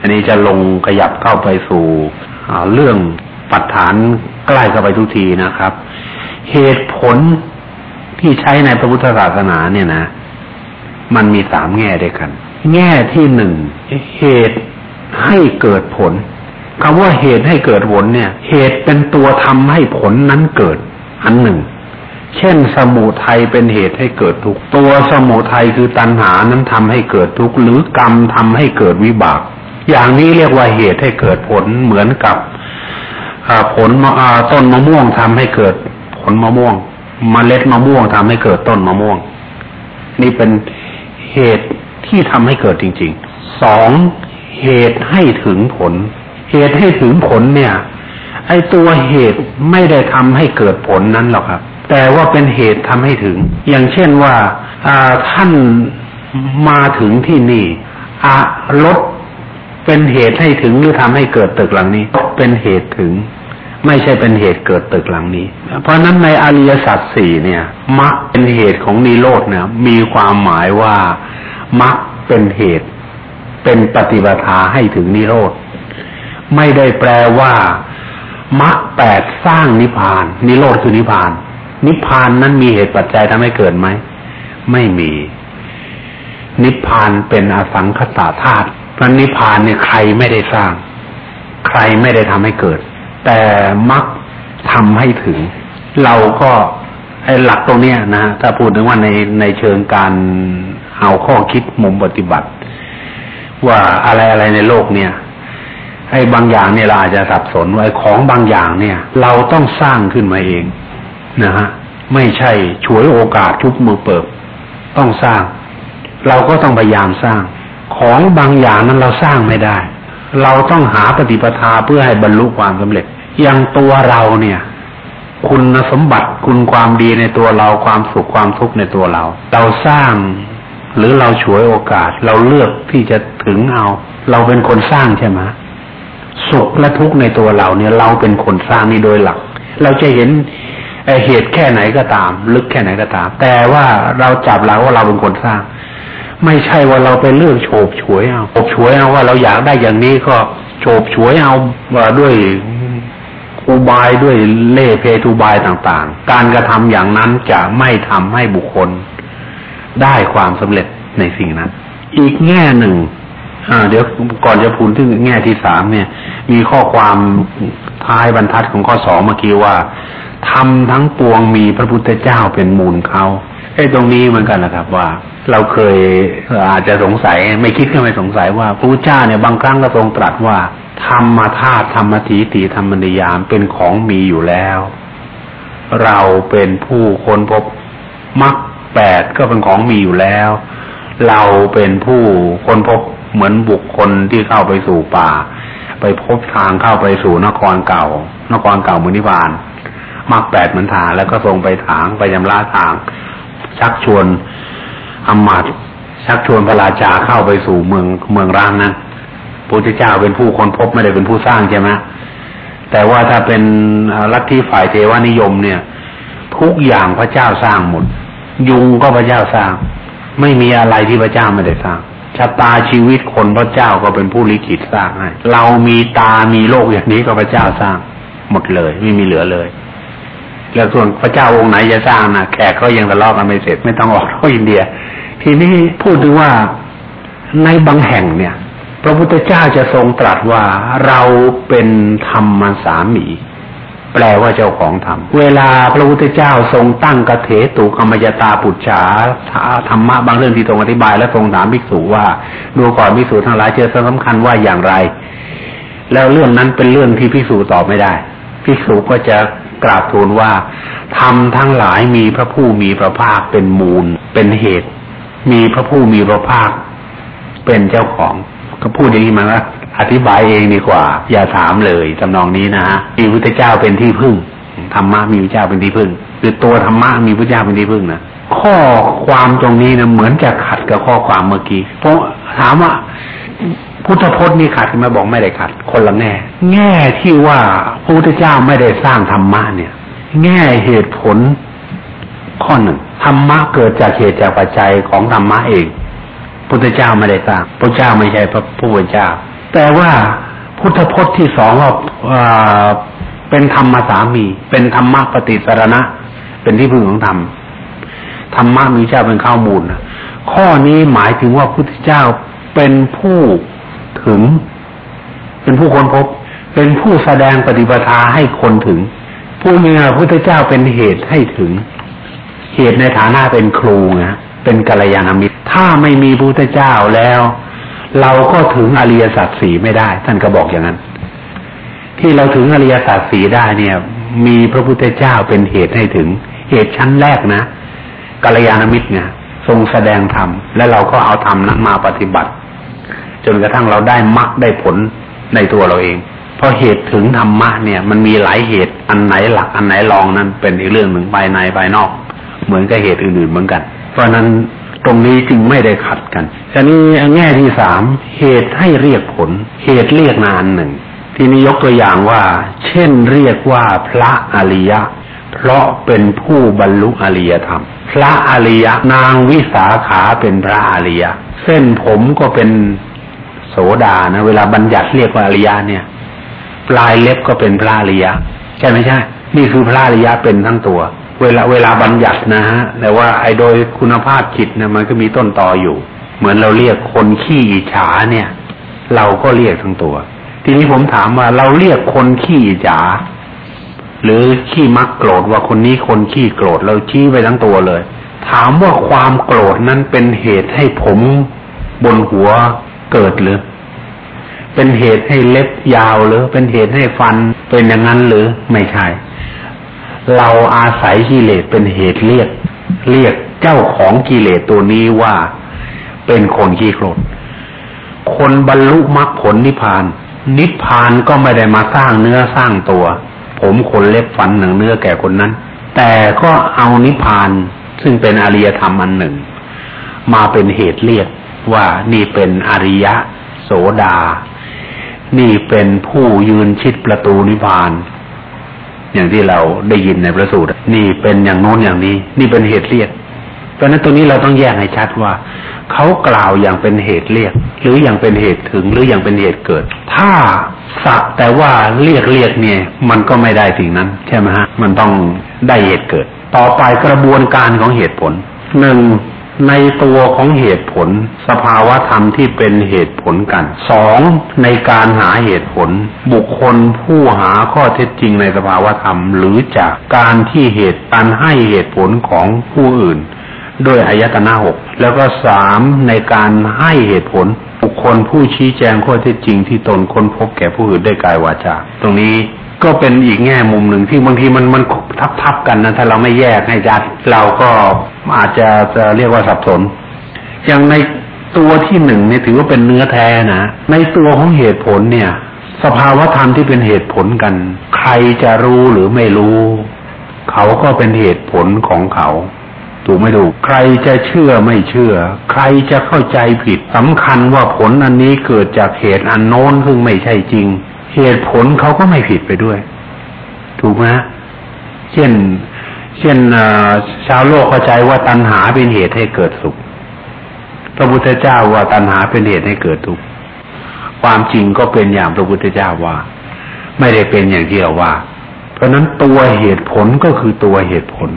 อันนี้จะลงขยับเข้าไปสู่เรื่องปัจฐานใกล้เข้าไปทุกทีนะครับ เหตุผลที่ใช้ในพระพุทธศาสนาเนี่ยนะ มันมีสามแง่ด้วยกัน แง่ที่หนึ่งเหตุให้เกิดผลคำว่าเหตุให้เกิดผลเนี่ย เหตุเป็นตัวทำให้ผลนั้นเกิด อันหนึ่ง เช่น สมุทัยเป็นเหตุให้เกิดทุกตัวสมุทัยคือตัณหานั้นทำให้เกิดทุกหรือกรรมทำให้เกิดวิบาก อย่างนี้เรียกว่าเหตุให้เกิดผลเหมือนกับผลต้นมะม่วงทำให้เกิดผลมะม่วงมเมล็ดมะม่วงทำให้เกิดต้นมะม่วง นี่เป็นเหตุ ที่ทำให้เกิดจริงๆสองเหตุให้ถึงผล เหตุให้ถึงผลเนี่ย ไอตัวเหตุไม่ได้ทำให้เกิดผลนั้นหรอกครับ แต่ว่าเป็นเหตุทำให้ถึง อย่างเช่นว่าท่านมาถึงที่นี่อะรถเป็นเหตุให้ถึงหรือทำให้เกิดตึกหลังนี้เป็นเหตุถึง ไม่ใช่เป็นเหตุเกิดตึกหลังนี้ เพราะนั้นในอริยสัจสี่เนี่ยมรรคเป็นเหตุของนิโรธเนี่ยมีความหมายว่า มรรคเป็นเหตุ เป็นปฏิบัติให้ถึงนิโรธ ไม่ได้แปลว่ามรรคแปดสร้างนิพพาน นิโรธคือนิพพาน นิพพานนั้นมีเหตุปัจจัยทำให้เกิดไหม ไม่มี นิพพานเป็นอสังขตาธาตุพระนิพพานเนี่ยใครไม่ได้สร้าง ใครไม่ได้ทำให้เกิด แต่มักทำให้ถึง เราก็ไอ้หลักตรงเนี้ยนะถ้าพูดถึงว่าในในเชิงการ เอาข้อคิดมุมปฏิบัติ ว่าอะไรอะไรในโลกเนี่ยไอ้บางอย่างเนี่ยเราอาจจะสับสนว่าของบางอย่างเนี่ย เราต้องสร้างขึ้นมาเองนะฮะไม่ใช่ฉวยโอกาสชุบมือเปิดต้องสร้าง เราก็ต้องพยายามสร้าง ของบางอย่างนั้นเราสร้างไม่ได้ เราต้องหาปฏิปทาเพื่อให้บรรลุความสำเร็จ อย่างตัวเราเนี่ย คุณสมบัติคุณความดีในตัวเราความสุขความทุกข์ในตัวเรา เราสร้าง หรือเราฉวยโอกาส เราเลือกที่จะถึงเอา เราเป็นคนสร้างใช่ไหมสุขและทุกข์ในตัวเราเนี่ย เราเป็นคนสร้างนี่โดยหลัก เราจะเห็นเหตุแค่ไหนก็ตาม ลึกแค่ไหนก็ตาม แต่ว่าเราจับเราว่าเราเป็นคนสร้าง ไม่ใช่ว่าเราไปเลือกโฉบฉวยเอาโฉบฉวยเอาว่าเราอยากได้อย่างนี้ก็โฉบฉวยเอาว่าด้วยอุบายด้วยเล่เพทุบายต่างๆ การกระทำอย่างนั้นจะไม่ทำให้บุคคล ได้ความสำเร็จในสิ่งนั้น อีกแง่หนึ่งอ่าเดี๋ยวก่อนจะพูดถึงแง่ที่สามเนี่ย มีข้อความท้ายบรรทัดของข้อสองเมื่อกี้ว่าทำทั้งปวงมีพระพุทธเจ้าเป็นมูลเขาไอ้ตรงนี้เหมือนกันนะครับว่า เราเคยอาจจะสงสัยไม่คิดก็ไม่สงสัยว่าพระพุทธเจ้าเนี่ยบางครั้งก็ทรงตรัสว่าธรรมธาตุธรรมทีติธรรมนิยามเป็นของมีอยู่แล้ว เราเป็นผู้คนพบมรรค แปดก็เป็นของมีอยู่แล้ว เราเป็นผู้คนพบเหมือนบุคคลที่เข้าไปสู่ป่า ไปพบทางเข้าไปสู่นครเก่า นครเก่ามุนิบาลมรรคแปดเหมือนทางแล้วก็ทรงไปถางไปยำลาทาง ชักชวนอมาตชักชวนพระราชาเข้าไปสู่เมืองเมืองร้างนั้นพระเจ้าเป็นผู้คนพบไม่ได้เป็นผู้สร้างใช่ไหมแต่ว่าถ้าเป็นลัทธิฝ่ายเทวานิยมเนี่ย ทุกอย่างพระเจ้าสร้างหมด ยุงก็พระเจ้าสร้าง ไม่มีอะไรที่พระเจ้าไม่ได้สร้างชะตาชีวิตคนพระเจ้าก็เป็นผู้ลิขิตสร้างให้เรามีตามีโลกอย่างนี้ก็พระเจ้าสร้าง หมดเลย ไม่มีเหลือเลย แล้วส่วนพระเจ้าองค์ไหนจะสร้างนะแขกก็ยังทะเลาะกันไม่เสร็จไม่ต้องออกเข้าอินเดีย ทีนี้พูดถึงว่าในบางแห่งเนี่ย พระพุทธเจ้าจะทรงตรัสว่าเราเป็นธรรมสามี แปลว่าเจ้าของธรรม เวลาพระพุทธเจ้าทรงตั้งกเถตุกรรมยตาปุจฉาธรรมะบางเรื่องที่ทรงอธิบายและทรงถามภิกษุว่า ดูก่อนภิกษุทั้งหลายเจอสำคัญว่าอย่างไร แล้วเรื่องนั้นเป็นเรื่องที่ภิกษุตอบไม่ได้ภิกษุก็จะกราบทูลว่าธรรมทั้งหลายมีพระผู้มีพระภาคเป็นมูล เป็นเหตุ มีพระผู้มีพระภาค เป็นเจ้าของ ก็พูดอย่างนี้มาแล้ว อธิบายเองดีกว่า อย่าถามเลยจำนองนี้นะฮะมีพระเจ้าเป็นที่พึ่งธรรมะมีพระเจ้าเป็นที่พึ่ง คือตัวธรรมะมีพระเจ้าเป็นที่พึ่งนะข้อความตรงนี้นะเหมือนจะขัดกับข้อความเมื่อกี้เพราะถามว่าพุทธพจน์นี่ขัดไหมบอกไม่ได้ขัด คนละแง่ แง่ที่ว่าพระพุทธเจ้าไม่ได้สร้างธรรมะเนี่ย แง่เหตุผล ข้อหนึ่งธรรมะเกิดจากเหตุจากปัจจัยของธรรมะเองพุทธเจ้าไม่ได้สร้างพระเจ้าไม่ใช่พระผู้เป็นเจ้า แต่ว่าพุทธพจน์ที่สองว่าเป็นธรรมสามี เป็นธรรมะปฏิสารณะ เป็นที่พึ่งของธรรมธรรมะมีเจ้าเป็นข้าวมูลข้อนี้หมายถึงว่าพุทธเจ้าเป็นผู้ถึง เป็นผู้ค้นพบ เป็นผู้แสดงปฏิปทาให้คนถึง ผู้มีพุทธเจ้าเป็นเหตุให้ถึง เหตุในฐานะเป็นครูนะเป็นกัลยาณมิตร ถ้าไม่มีพุทธเจ้าแล้ว เราก็ถึงอริยสัจสี่ไม่ได้ ท่านก็บอกอย่างนั้น ที่เราถึงอริยสัจสี่ได้เนี่ย มีพระพุทธเจ้าเป็นเหตุให้ถึง เหตุชั้นแรกนะกัลยาณมิตรเนี่ยทรงแสดงธรรมและเราก็เอาธรรมนั้นมาปฏิบัติ จนกระทั่งเราได้มรรคได้ผลในตัวเราเองเพราะเหตุถึงธรรมะเนี่ย มันมีหลายเหตุอันไหนหลักอันไหนรองนั้นเป็นอีกเรื่องหนึ่งภายในภายนอก เหมือนกับเหตุอื่นๆเหมือนกัน เพราะนั้น ตรงนี้จึงไม่ได้ขัดกันทีนี้แง่ที่สามเหตุให้เรียกผล เหตุเรียกนานหนึ่ง ทีนี้ยกตัวอย่างว่า เช่นเรียกว่าพระอริยะ เพราะเป็นผู้บรรลุอริยธรรม พระอริยะนางวิสาขาเป็นพระอริยะ เส้นผมก็เป็นโสดานะ เวลาบัญญัติเรียกว่าอริยะเนี่ย ปลายเล็บก็เป็นพระอริยะ ใช่ไหมใช่ นี่คือพระอริยะเป็นทั้งตัว เวลาเวลาบัญญัตินะฮะแต่ว่าไอ้โดยคุณภาพจิตเนี่ยมันก็มีต้นตออยู่ เหมือนเราเรียกคนขี้อิจฉาเนี่ย เราก็เรียกทั้งตัว ทีนี้ผมถามว่าเราเรียกคนขี้อิจฉาหรือขี้มักโกรธว่าคนนี้คนขี้โกรธเราชี้ไปทั้งตัวเลย ถามว่าความโกรธนั้นเป็นเหตุให้ผมบนหัวเกิดหรือ เป็นเหตุให้เล็บยาวหรือ เป็นเหตุให้ฟันเป็นอย่างนั้นหรือไม่ใช่ เราอาศัยกิเลสเป็นเหตุเรียก เรียกเจ้าของกิเลสตัวนี้ว่าเป็นคนขี้โกรธคนบรรลุมรรคผลนิพพาน นิพพานก็ไม่ได้มาสร้างเนื้อสร้างตัว ผมขนเล็บฟันหนังเนื้อแก่คนนั้น แต่ก็เอานิพพานซึ่งเป็นอริยธรรมอันหนึ่ง มาเป็นเหตุเรียกว่านี่เป็นอริยะ โสดา นี่เป็นผู้ยืนชิดประตูนิพพาน อย่างที่เราได้ยินในพระสูตรนี่เป็นอย่างโน้นอย่างนี้ นี่เป็นเหตุเรียก เพราะนั้นตรงนี้เราต้องแยกให้ชัดว่า เขากล่าวอย่างเป็นเหตุเรียก หรืออย่างเป็นเหตุถึงหรืออย่างเป็นเหตุเกิด ถ้าสักแต่ว่าเรียกเรียกเนี่ย มันก็ไม่ได้สิ่งนั้น ใช่ไหมฮะมันต้องได้เหตุเกิด ต่อไปกระบวนการของเหตุผลหนึ่ง ในตัวของเหตุผล สภาวะธรรมที่เป็นเหตุผลกันสองในการหาเหตุผล บุคคลผู้หาข้อเท็จจริงในสภาวะธรรม หรือจากการที่เหตุการให้เหตุผลของผู้อื่น ด้วยอายตนะหกแล้วก็สามในการให้เหตุผล บุคคลผู้ชี้แจงข้อเท็จจริงที่ตนค้นพบแก่ผู้อื่นได้กายวาจาตรงนี้ ก็เป็นอีกแง่มุมหนึ่งที่บางทีมันมันทับทับกันนะถ้าเราไม่แยกให้ชัดเราก็อาจจะจะเรียกว่าสับสน อย่างในตัวที่หนึ่งเนี่ยถือว่าเป็นเนื้อแท้นะในตัวของเหตุผลเนี่ย สภาวธรรมที่เป็นเหตุผลกัน ใครจะรู้หรือไม่รู้ เขาก็เป็นเหตุผลของเขาถูกไม่ถูกใครจะเชื่อไม่เชื่อ ใครจะเข้าใจผิดสำคัญว่าผลอันนี้เกิดจากเหตุอันโน้นซึ่งไม่ใช่จริง เหตุผลเขาก็ไม่ผิดไปด้วย ถูกไหมเช่น เช่นชาวโลกเข้าใจว่าตัณหาเป็นเหตุให้เกิดสุข พระพุทธเจ้าว่าตัณหาเป็นเหตุให้เกิดทุกข์ความจริงก็เป็นอย่างพระพุทธเจ้าว่า ไม่ได้เป็นอย่างที่เราว่า เพราะนั้นตัวเหตุผลก็คือตัวเหตุผล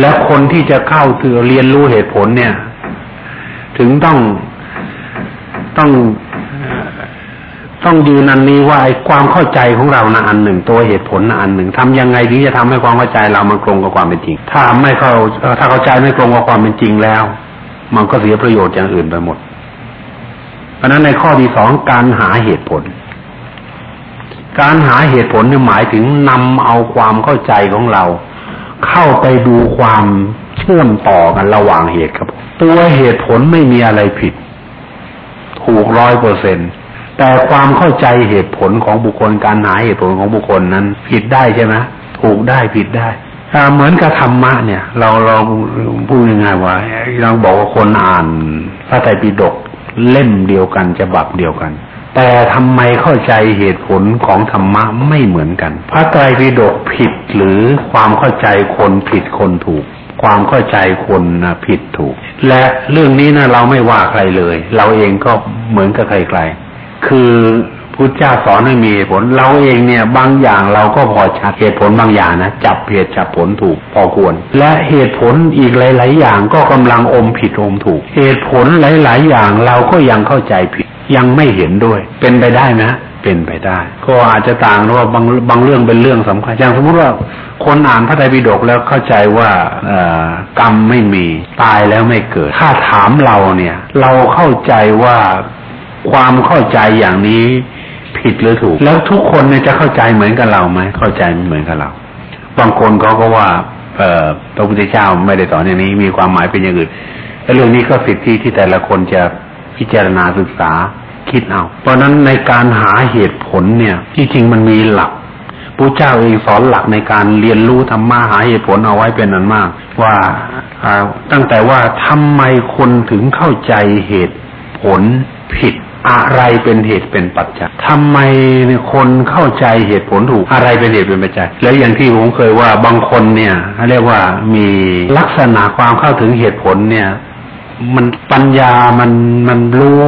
และคนที่จะเข้าถือเรียนรู้เหตุผลเนี่ย ถึงต้องต้อง ต้องยืนอันนี้ว่าไอ้ความเข้าใจของเรานะอันหนึ่ง ตัวเหตุผลนะอันหนึ่งทำยังไงที่จะทำให้ความเข้าใจเรามันตรงกับความเป็นจริง ถ้าไม่เข้าถ้าเข้าใจไม่ตรงกับความเป็นจริงแล้ว มันก็เสียประโยชน์อย่างอื่นไปหมด เพราะนั้นในข้อที่สองการหาเหตุผล การหาเหตุผลนี่หมายถึงนำเอาความเข้าใจของเรา เข้าไปดูความเชื่อมต่อกันระหว่างเหตุครับ ตัวเหตุผลไม่มีอะไรผิดถูกร้อยเปอร์เซ็นต์ แต่ความเข้าใจเหตุผลของบุคคลการหาเหตุผลของบุคคลนั้น ผิดได้ใช่ไหมถูกได้ผิดได้เหมือนกับธรรมะเนี่ย เราเราพูดยังไงว่าเราบอกว่าคนอ่านพระไตรปิฎกเล่มเดียวกันฉบับเดียวกัน แต่ทำไมเข้าใจเหตุผลของธรรมะไม่เหมือนกัน พระไตรปิฎกผิดหรือความเข้าใจคนผิดคนถูก ความเข้าใจคนนะผิดถูก และเรื่องนี้นะเราไม่ว่าใครเลย เราเองก็เหมือนกับใครๆ คือพุทธเจ้าสอนให้มีเหตุผล เราเองเนี่ยบางอย่างเราก็พอชัดเหตุผลบางอย่างนะจับเหตุจับผลถูกพอควร และเหตุผลอีกหลาย ๆ อย่างก็กำลังอมผิดอมถูก เหตุผลหลาย ๆ อย่างเราก็ยังเข้าใจผิด ยังไม่เห็นด้วย เป็นไปได้นะเป็นไปได้ ก็อาจจะต่างว่าบางบางเรื่องเป็นเรื่องสำคัญอย่างสมมติว่าคนอ่านพระไตรปิฎกแล้วเข้าใจว่ากรรมไม่มีตายแล้วไม่เกิด ถ้าถามเราเนี่ย เราเข้าใจว่า ความเข้าใจอย่างนี้ผิดหรือถูก แล้วทุกคนเนี่ยจะเข้าใจเหมือนกับเราไหมเข้าใจเหมือนกับเรา บางคนเขาก็ว่าเออพระพุทธเจ้าไม่ได้สอนอย่างนี้มีความหมายเป็นอย่างอื่นแต่เรื่องนี้ก็สิทธิที่แต่ละคนจะพิจารณาศึกษาคิดเอา เพราะนั้นในการหาเหตุผลเนี่ย ที่จริงมันมีหลักพระเจ้าเองสอนหลักในการเรียนรู้ธรรมะหาเหตุผลเอาไว้เป็นอันมาก ว่าตั้งแต่ว่าทำไมคนถึงเข้าใจเหตุผลผิด อะไรเป็นเหตุเป็นปัจจัยทำไมคนเข้าใจเหตุผลถูกอะไรเป็นเหตุเป็นปัจจัย แล้วอย่างที่ผมเคยว่าบางคนเนี่ยเรียกว่ามีลักษณะความเข้าถึงเหตุผลเนี่ย มันปัญญามันมันรู้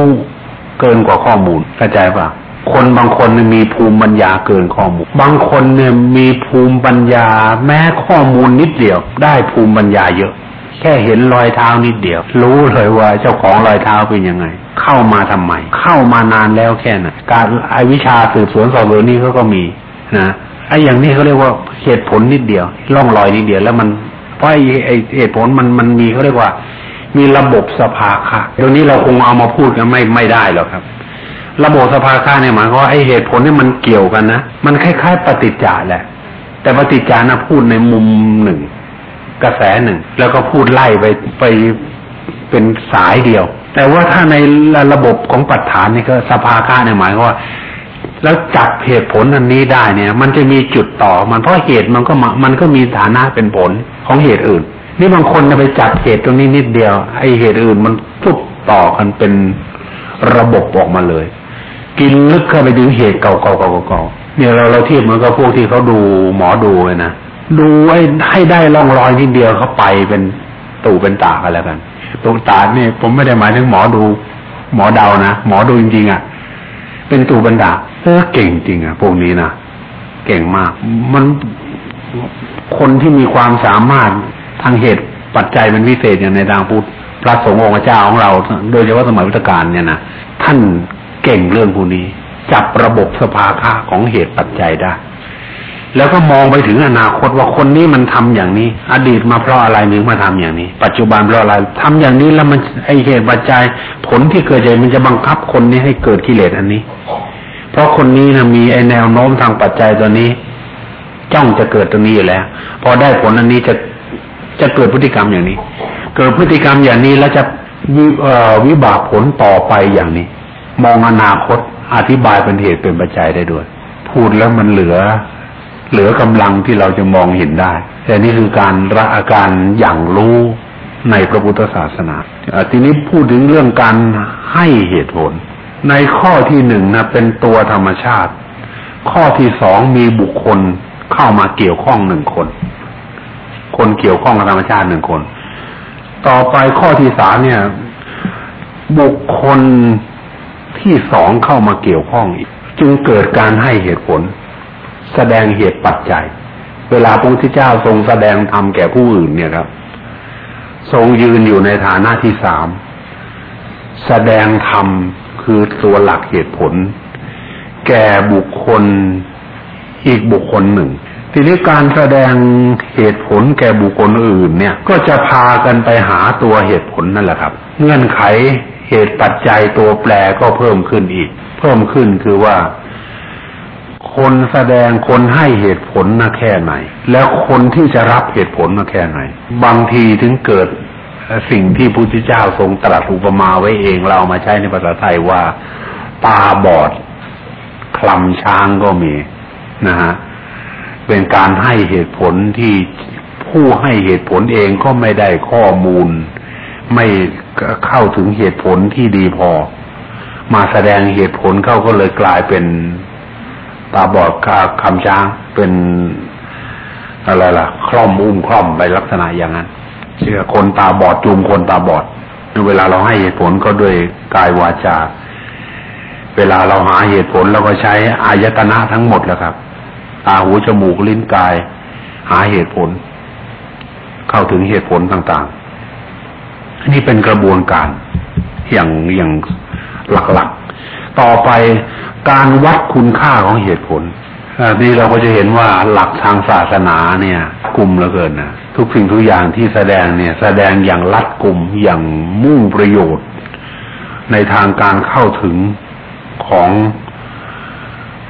เกินกว่าข้อมูลเข้าใจปะคนบางคนมีภูมิปัญญาเกินข้อมูล บางคนเนี่ยมีภูมิปัญญาแม้ข้อมูลนิดเดียว ได้ภูมิปัญญาเยอะ แค่เห็นรอยเท้านิดเดียว รู้เลยว่าเจ้าของรอยเท้าเป็นยังไง เข้ามาทำไม เข้ามานานแล้วแค่ไหนการไอวิชาสืบสวนสอบสวนนี่เขาก็มีนะไออย่างนี้เขาเรียกว่าเหตุผลนิดเดียวล่องรอยนิดเดียวแล้วมันเพราะไอไอเหตุผลมันมันมีเขาเรียกว่า มีระบบสภาค่ะตรงนี้เราคงเอามาพูดกันไม่ไม่ได้หรอกครับ ระบบสภาค่าเนี่ยหมายความว่าไอเหตุผลนี่มันเกี่ยวกันนะมันคล้ายๆ ปฏิจจาแหละ แต่ปฏิจจานะพูดในมุมหนึ่ง กระแสหนึ่ง แล้วก็พูดไล่ไปไปเป็นสายเดียว แต่ว่าถ้าในระบบของปัจฐานนี่ก็สภาค่าเนี่ยหมายว่า แล้วจับเหตุผลอันนี้ได้เนี่ย มันจะมีจุดต่อมันเพราะเหตุมันก็มันก็มีฐานะเป็นผลของเหตุอื่น นี่บางคนไปจับเหตุตรงนี้นิดเดียวไอเหตุอื่นมันทุบต่อกันเป็นระบบออกมาเลย กินลึกเข้าไปถึงเหตุเก่าๆๆๆเนี่ยเราเราเทียบเหมือนกับพวกที่เขาดูหมอดูเลยนะ ดูให้ให้ได้ร่องรอยทีเดียวเขาไปเป็นตู่เป็นตากันแล้วกันตรงตาเนี่ยผมไม่ได้หมายถึงหมอดู หมอเดานะหมอดูจริงๆอะ เป็นตู่เป็นตาเออเก่งจริง อะพวกนี้นะเก่งมาก มันคนที่มีความสามารถทางเหตุปัจจัยเป็นพิเศษอย่างในทางพุทธพระสงฆ์องค์เจ้าของเรา โดยเฉพาะสมัยพุทธกาลเนี่ยนะท่านเก่งเรื่องพวกนี้ จับระบบสภาค่าของเหตุปัจจัยได้ แล้วก็มองไปถึงอนาคตว่าคนนี้มันทำอย่างนี้ อดีตมาเพราะอะไรมึงมาทำอย่างนี้ ปัจจุบันเพราะอะไรทำอย่างนี้แล้วมันไอเหตุปัจจัยผลที่เกิดใจมันจะบังคับคนนี้ให้เกิดกิเลสอันนี้ เพราะคนนี้นะมีไอแนวโน้มทางปัจจัยตัวนี้ จ้องจะเกิดตัวนี้อยู่แล้ว พอได้ผลอันนี้จะจะเกิดพฤติกรรมอย่างนี้ เกิดพฤติกรรมอย่างนี้แล้วจะวิบากผลต่อไปอย่างนี้ มองอนาคตอธิบายเป็นเหตุเป็นปัจจัยได้ด้วย พูดแล้วมันเหลือ เหลือกำลังที่เราจะมองเห็นได้ แต่นี่คือการระอาการอย่างรู้ในพระพุทธศาสนาทีนี้พูดถึงเรื่องการให้เหตุผล ในข้อที่หนึ่งนะเป็นตัวธรรมชาติ ข้อที่สองมีบุคคลเข้ามาเกี่ยวข้องหนึ่งคน คนเกี่ยวข้องกับธรรมชาติหนึ่งคน ต่อไปข้อที่สามเนี่ย บุคคลที่สองเข้ามาเกี่ยวข้องอีก จึงเกิดการให้เหตุผล แสดงเหตุปัจจัย เวลาพระพุทธเจ้าทรงแสดงธรรมแก่ผู้อื่นเนี่ยครับ ทรงยืนอยู่ในฐานะที่สามแสดงธรรมคือตัวหลักเหตุผล แก่บุคคลอีกบุคคลหนึ่ง ทีนี้การแสดงเหตุผลแก่บุคคลอื่น เนี่ย ก็จะพากันไปหาตัวเหตุผลนั่นแหละครับ เงื่อนไขเหตุปัจจัยตัวแปรก็เพิ่มขึ้นอีก เพิ่มขึ้นคือว่า คนแสดงคนให้เหตุผลนะแค่ไหน แล้วคนที่จะรับเหตุผลนะแค่ไหน บางทีถึงเกิดสิ่งที่พุทธเจ้าทรงตรัสอุปมาไว้เองเรามาใช้ในภาษาไทยว่า ตาบอดคลำช้างก็มีนะฮะเป็นการให้เหตุผลที่ผู้ให้เหตุผลเองก็ไม่ได้ข้อมูล ไม่เข้าถึงเหตุผลที่ดีพอ มาแสดงเหตุผลเขาก็เลยกลายเป็น ตาบอดคาคำช้างเป็นอะไรล่ะ คล่อมอุ้มคล่อมไปลักษณะอย่างนั้น เชื่อคนตาบอดจูงคนตาบอดเวลาเราให้เหตุผลก็ด้วยกายวาจา เวลาเราหาเหตุผลเราก็ใช้อายตนะทั้งหมดแล้วครับ ตาหูจมูกลิ้นกาย หาเหตุผล เข้าถึงเหตุผลต่างๆ นี่เป็นกระบวนการอย่างอย่างหลักๆ ต่อไปการวัดคุณค่าของเหตุผลนี่เราก็จะเห็นว่าหลักทางศาสนาเนี่ยกลุ่มเหลือเกินนะทุกสิ่งทุกอย่างที่แสดงเนี่ยแสดงอย่างรัดกลุ่มอย่างมุ่งประโยชน์ ในทางการเข้าถึงของ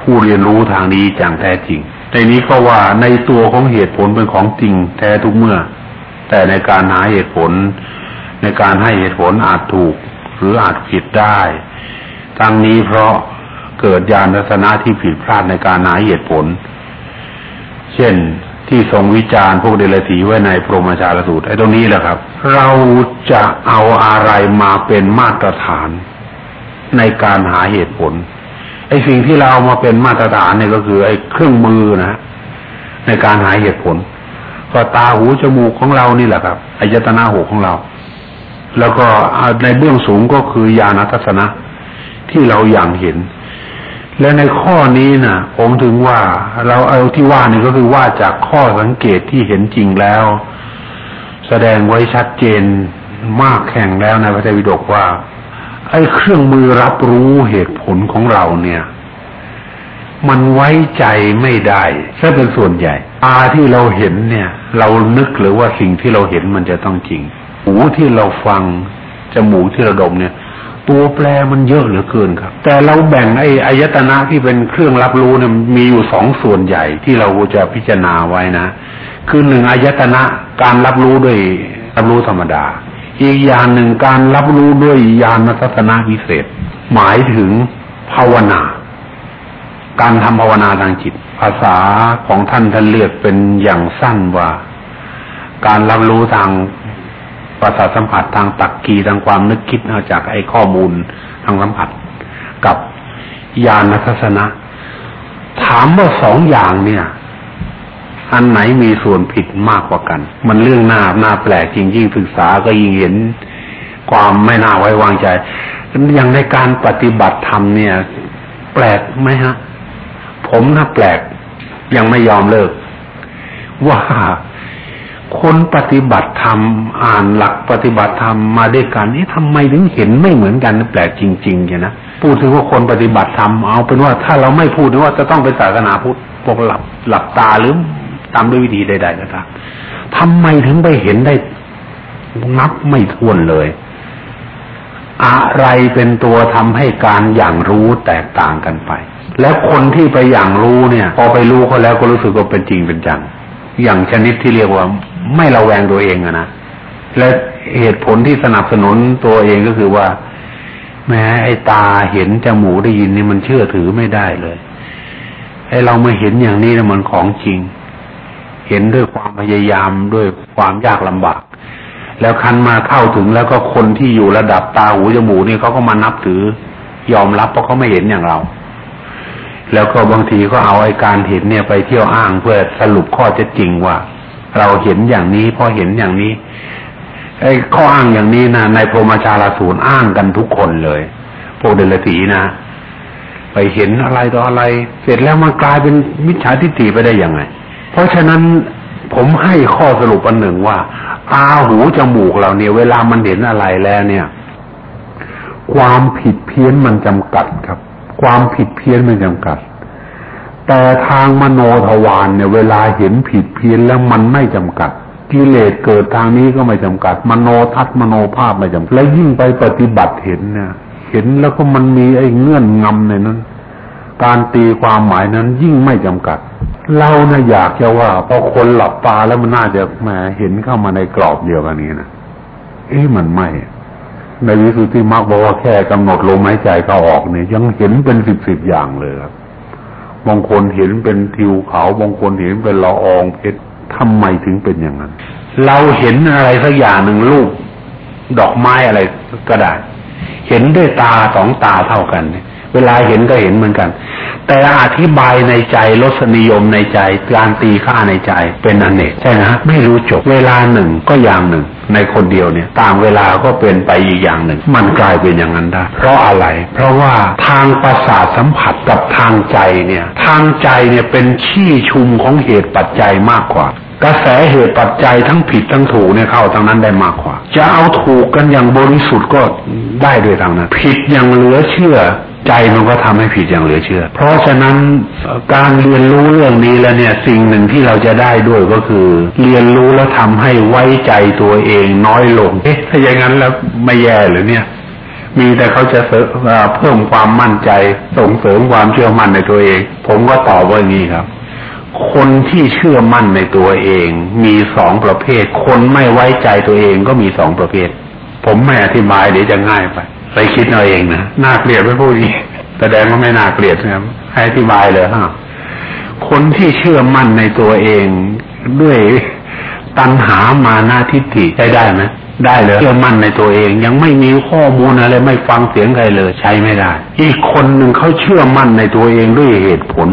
ผู้เรียนรู้ทางนี้อย่างแท้จริง ในนี้ก็ว่าในตัวของเหตุผลเป็นของจริงแท้ทุกเมื่อ แต่ในการหาเหตุผล ในการให้เหตุผลอาจถูกหรืออาจผิดได้ ทั้งนี้เพราะเกิดญาณทัศนะที่ผิดพลาดในการหาเหตุผล เช่นที่ทรงวิจารณ์พวกเดลถีไว้ในพรหมชาลสูตรไอ้ตรงนี้แหละครับ เราจะเอาอะไรมาเป็นมาตรฐานในการหาเหตุผลไอ้สิ่งที่เราเอามาเป็นมาตรฐานเนี่ยก็คือ ไอ้เครื่องมือนะในการหาเหตุผลก็ตาหูจมูกของเรานี่แหละครับอายตนะหูของเรา แล้วก็ในเบื้องสูงก็คือญาณทัศนะ ที่เราอย่างเห็น และในข้อนี้นะผมถึงว่า เราเอาที่ว่านี่ก็คือว่าจากข้อสังเกตที่เห็นจริงแล้ว แสดงไว้ชัดเจนมากแข่งแล้วในพระไตรปิฎกว่า ไอ้เครื่องมือรับรู้เหตุผลของเราเนี่ย มันไว้ใจไม่ได้แค่เป็นส่วนใหญ่ตาที่เราเห็นเนี่ย เรานึกหรือว่าสิ่งที่เราเห็นมันจะต้องจริงหูที่เราฟังจมูกที่เราดมเนี่ย ตัวแปรมันเยอะเหลือเกินครับ แต่เราแบ่งไอ้อายตนะที่เป็นเครื่องรับรู้เนี่ยมีอยู่สองส่วนใหญ่ที่เราจะพิจารณาไว้นะ คือหนึ่งอายตนะการรับรู้ด้วยรับรู้ธรรมดา อีกอย่างหนึ่งการรับรู้ด้วยญาณทัศนะพิเศษ หมายถึงภาวนา การทำภาวนาทางจิต ภาษาของท่านท่านเรียกเป็นอย่างสั้นว่า การรับรู้ทาง ประสาทสัมผัสทางตักกีทางความนึกคิดจากไอ้ข้อมูลทางสัมผัสกับญาณทัศนะ ถามว่าสองอย่างเนี่ย อันไหนมีส่วนผิดมากกว่ากัน มันเรื่องหน้าหน้าแปลกจริงยิ่งศึกษาก็ยิ่งเห็นความไม่น่าไว้วางใจอย่างในการปฏิบัติธรรมเนี่ย แปลกไหมฮะ ผมน่าแปลกยังไม่ยอมเลิก ว่า คนปฏิบัติธรรมอ่านหลักปฏิบัติธรรมมาด้วยกันนี่ทำไมถึงเห็นไม่เหมือนกันแปลกจริงๆอย่างนะพูดถึงว่าคนปฏิบัติธรรมเอาเป็นว่าถ้าเราไม่พูดถึงว่าจะต้องเป็นศาสนาพุทธพวกหลับหลับตาหรือตามด้วยวิธีใดๆก็ตามทำไมถึงไปเห็นได้นับไม่ถ้วนเลย อะไรเป็นตัวทำให้การอย่างรู้แตกต่างกันไป และคนที่ไปอย่างรู้เนี่ย พอไปรู้เขาแล้วก็รู้สึกว่าเป็นจริงเป็นจัง อย่างชนิดที่เรียกว่า ไม่ระแวงตัวเองอะนะและเหตุผลที่สนับสนุนตัวเองก็คือว่า แม้ไอ้ตาเห็นจมูกได้ยินนี่มันเชื่อถือไม่ได้เลยไอ้เรามาเห็นอย่างนี้นะมันของจริง เห็นด้วยความพยายามด้วยความยากลำบาก แล้วคันมาเข้าถึงแล้วก็คนที่อยู่ระดับตาหูจมูกนี่เขาก็มานับถือยอมรับเพราะเขาไม่เห็นอย่างเรา แล้วก็บางทีก็เอาไอ้การเห็นเนี่ยไปเที่ยวอ้างเพื่อสรุปข้อเท็จจริงว่า เราเห็นอย่างนี้พอเห็นอย่างนี้ไอ้ข้ออ้างอย่างนี้นะในพรหมชาลาสูนอ้างกันทุกคนเลย พวกเดลตีนะ ไปเห็นอะไรต่ออะไร เสร็จแล้วมันกลายเป็นมิจฉาทิฏฐิไปได้ยังไง เพราะฉะนั้นผมให้ข้อสรุปอันหนึ่งว่าตาหูจมูกเราเนี่ย เวลามันเห็นอะไรแล้วเนี่ย ความผิดเพี้ยนมันจำกัดครับ ความผิดเพี้ยนไม่จำกัด แต่ทางมโนทวารเนี่ยเวลาเห็นผิดเพี้ยนแล้วมันไม่จำกัด กิเลสเกิดทางนี้ก็ไม่จำกัด มโนทัศมโนภาพไม่จำกัด และยิ่งไปปฏิบัติเห็นเนี่ยเห็นแล้วก็มันมีไอ้เงื่อนงำในนั้น การตีความหมายนั้นยิ่งไม่จำกัด เรานะอยากจะว่าพอคนหลับตาแล้วมันน่าจะแหมเห็นเข้ามาในกรอบเดียวกันนี้นะเอ๊ะมันไม่ในวิสุทธิมรรคบอกว่าแค่กำหนดลมหายใจเข้าออกเนี่ยยังเห็นเป็นสิบสิบอย่างเลยครับ บางคนเห็นเป็นทิวเขาบางคนเห็นเป็นละอองเพชรทำไมถึงเป็นอย่างนั้น เราเห็นอะไรสักอย่างหนึ่งลูกดอกไม้อะไรก็ได้ เห็นด้วยตาสองตาเท่ากันเเวลาเห็นก็เห็นเหมือนกัน แต่อธิบายในใจรสนิยมในใจการตีค่าในใจเป็นอนเนกใช่ไหมฮะไม่รู้จบเวลาหนึ่งก็อย่างหนึ่ง ในคนเดียวเนี่ยต่างเวลาก็เป็นไปอีกอย่างหนึ่ง มันกลายเป็นอย่างนั้นได้ เพราะอะไร เพราะว่าทางประสาทสัมผัสกับทางใจเนี่ยทางใจเนี่ยเป็นชี้ชุมของเหตุปัจจัยมากกว่ากระแสเหตุปัจจัยทั้งผิดทั้งถูกเนี่ยเข้าทางนั้นได้มากกว่า จะเอาถูกกันอย่างบริสุทธิ์ก็ได้ด้วยทางนั้น ผิดอย่างเหลือเชื่อ ใจมันก็ทำให้ผิดอย่างเหลือเชื่อ เพราะฉะนั้นการเรียนรู้เรื่องนี้แล้วเนี่ยสิ่งหนึ่งที่เราจะได้ด้วยก็คือ เรียนรู้แล้วทำให้ไว้ใจตัวเองน้อยลง เอ๊ะถ้าอย่างนั้นแล้วไม่แย่หรือเนี่ย มีแต่เขาจะเพิ่มความมั่นใจส่งเสริมความเชื่อมั่นในตัวเอง ผมก็ตอบว่างี้ครับ คนที่เชื่อมั่นในตัวเอง มีสองประเภท คนไม่ไว้ใจตัวเองก็มีสองประเภท ผมไม่อธิบายเดี๋ยวจะง่ายไป ไปคิดเอาเองนะน่าเกลียดไม่พูดนี้แสดงว่าไม่น่าเกลียดนะครับให้อธิบายเลยฮะคนที่เชื่อมั่นในตัวเองด้วยตัณหามานาทิฏฐิใช้ได้ไหมได้เลยเชื่อมั่นในตัวเอง ยังไม่มีข้อมูลอะไรไม่ฟังเสียงใครเลย ใช้ไม่ได้ อีกคนหนึ่งเขาเชื่อมั่นในตัวเองด้วยเหตุผล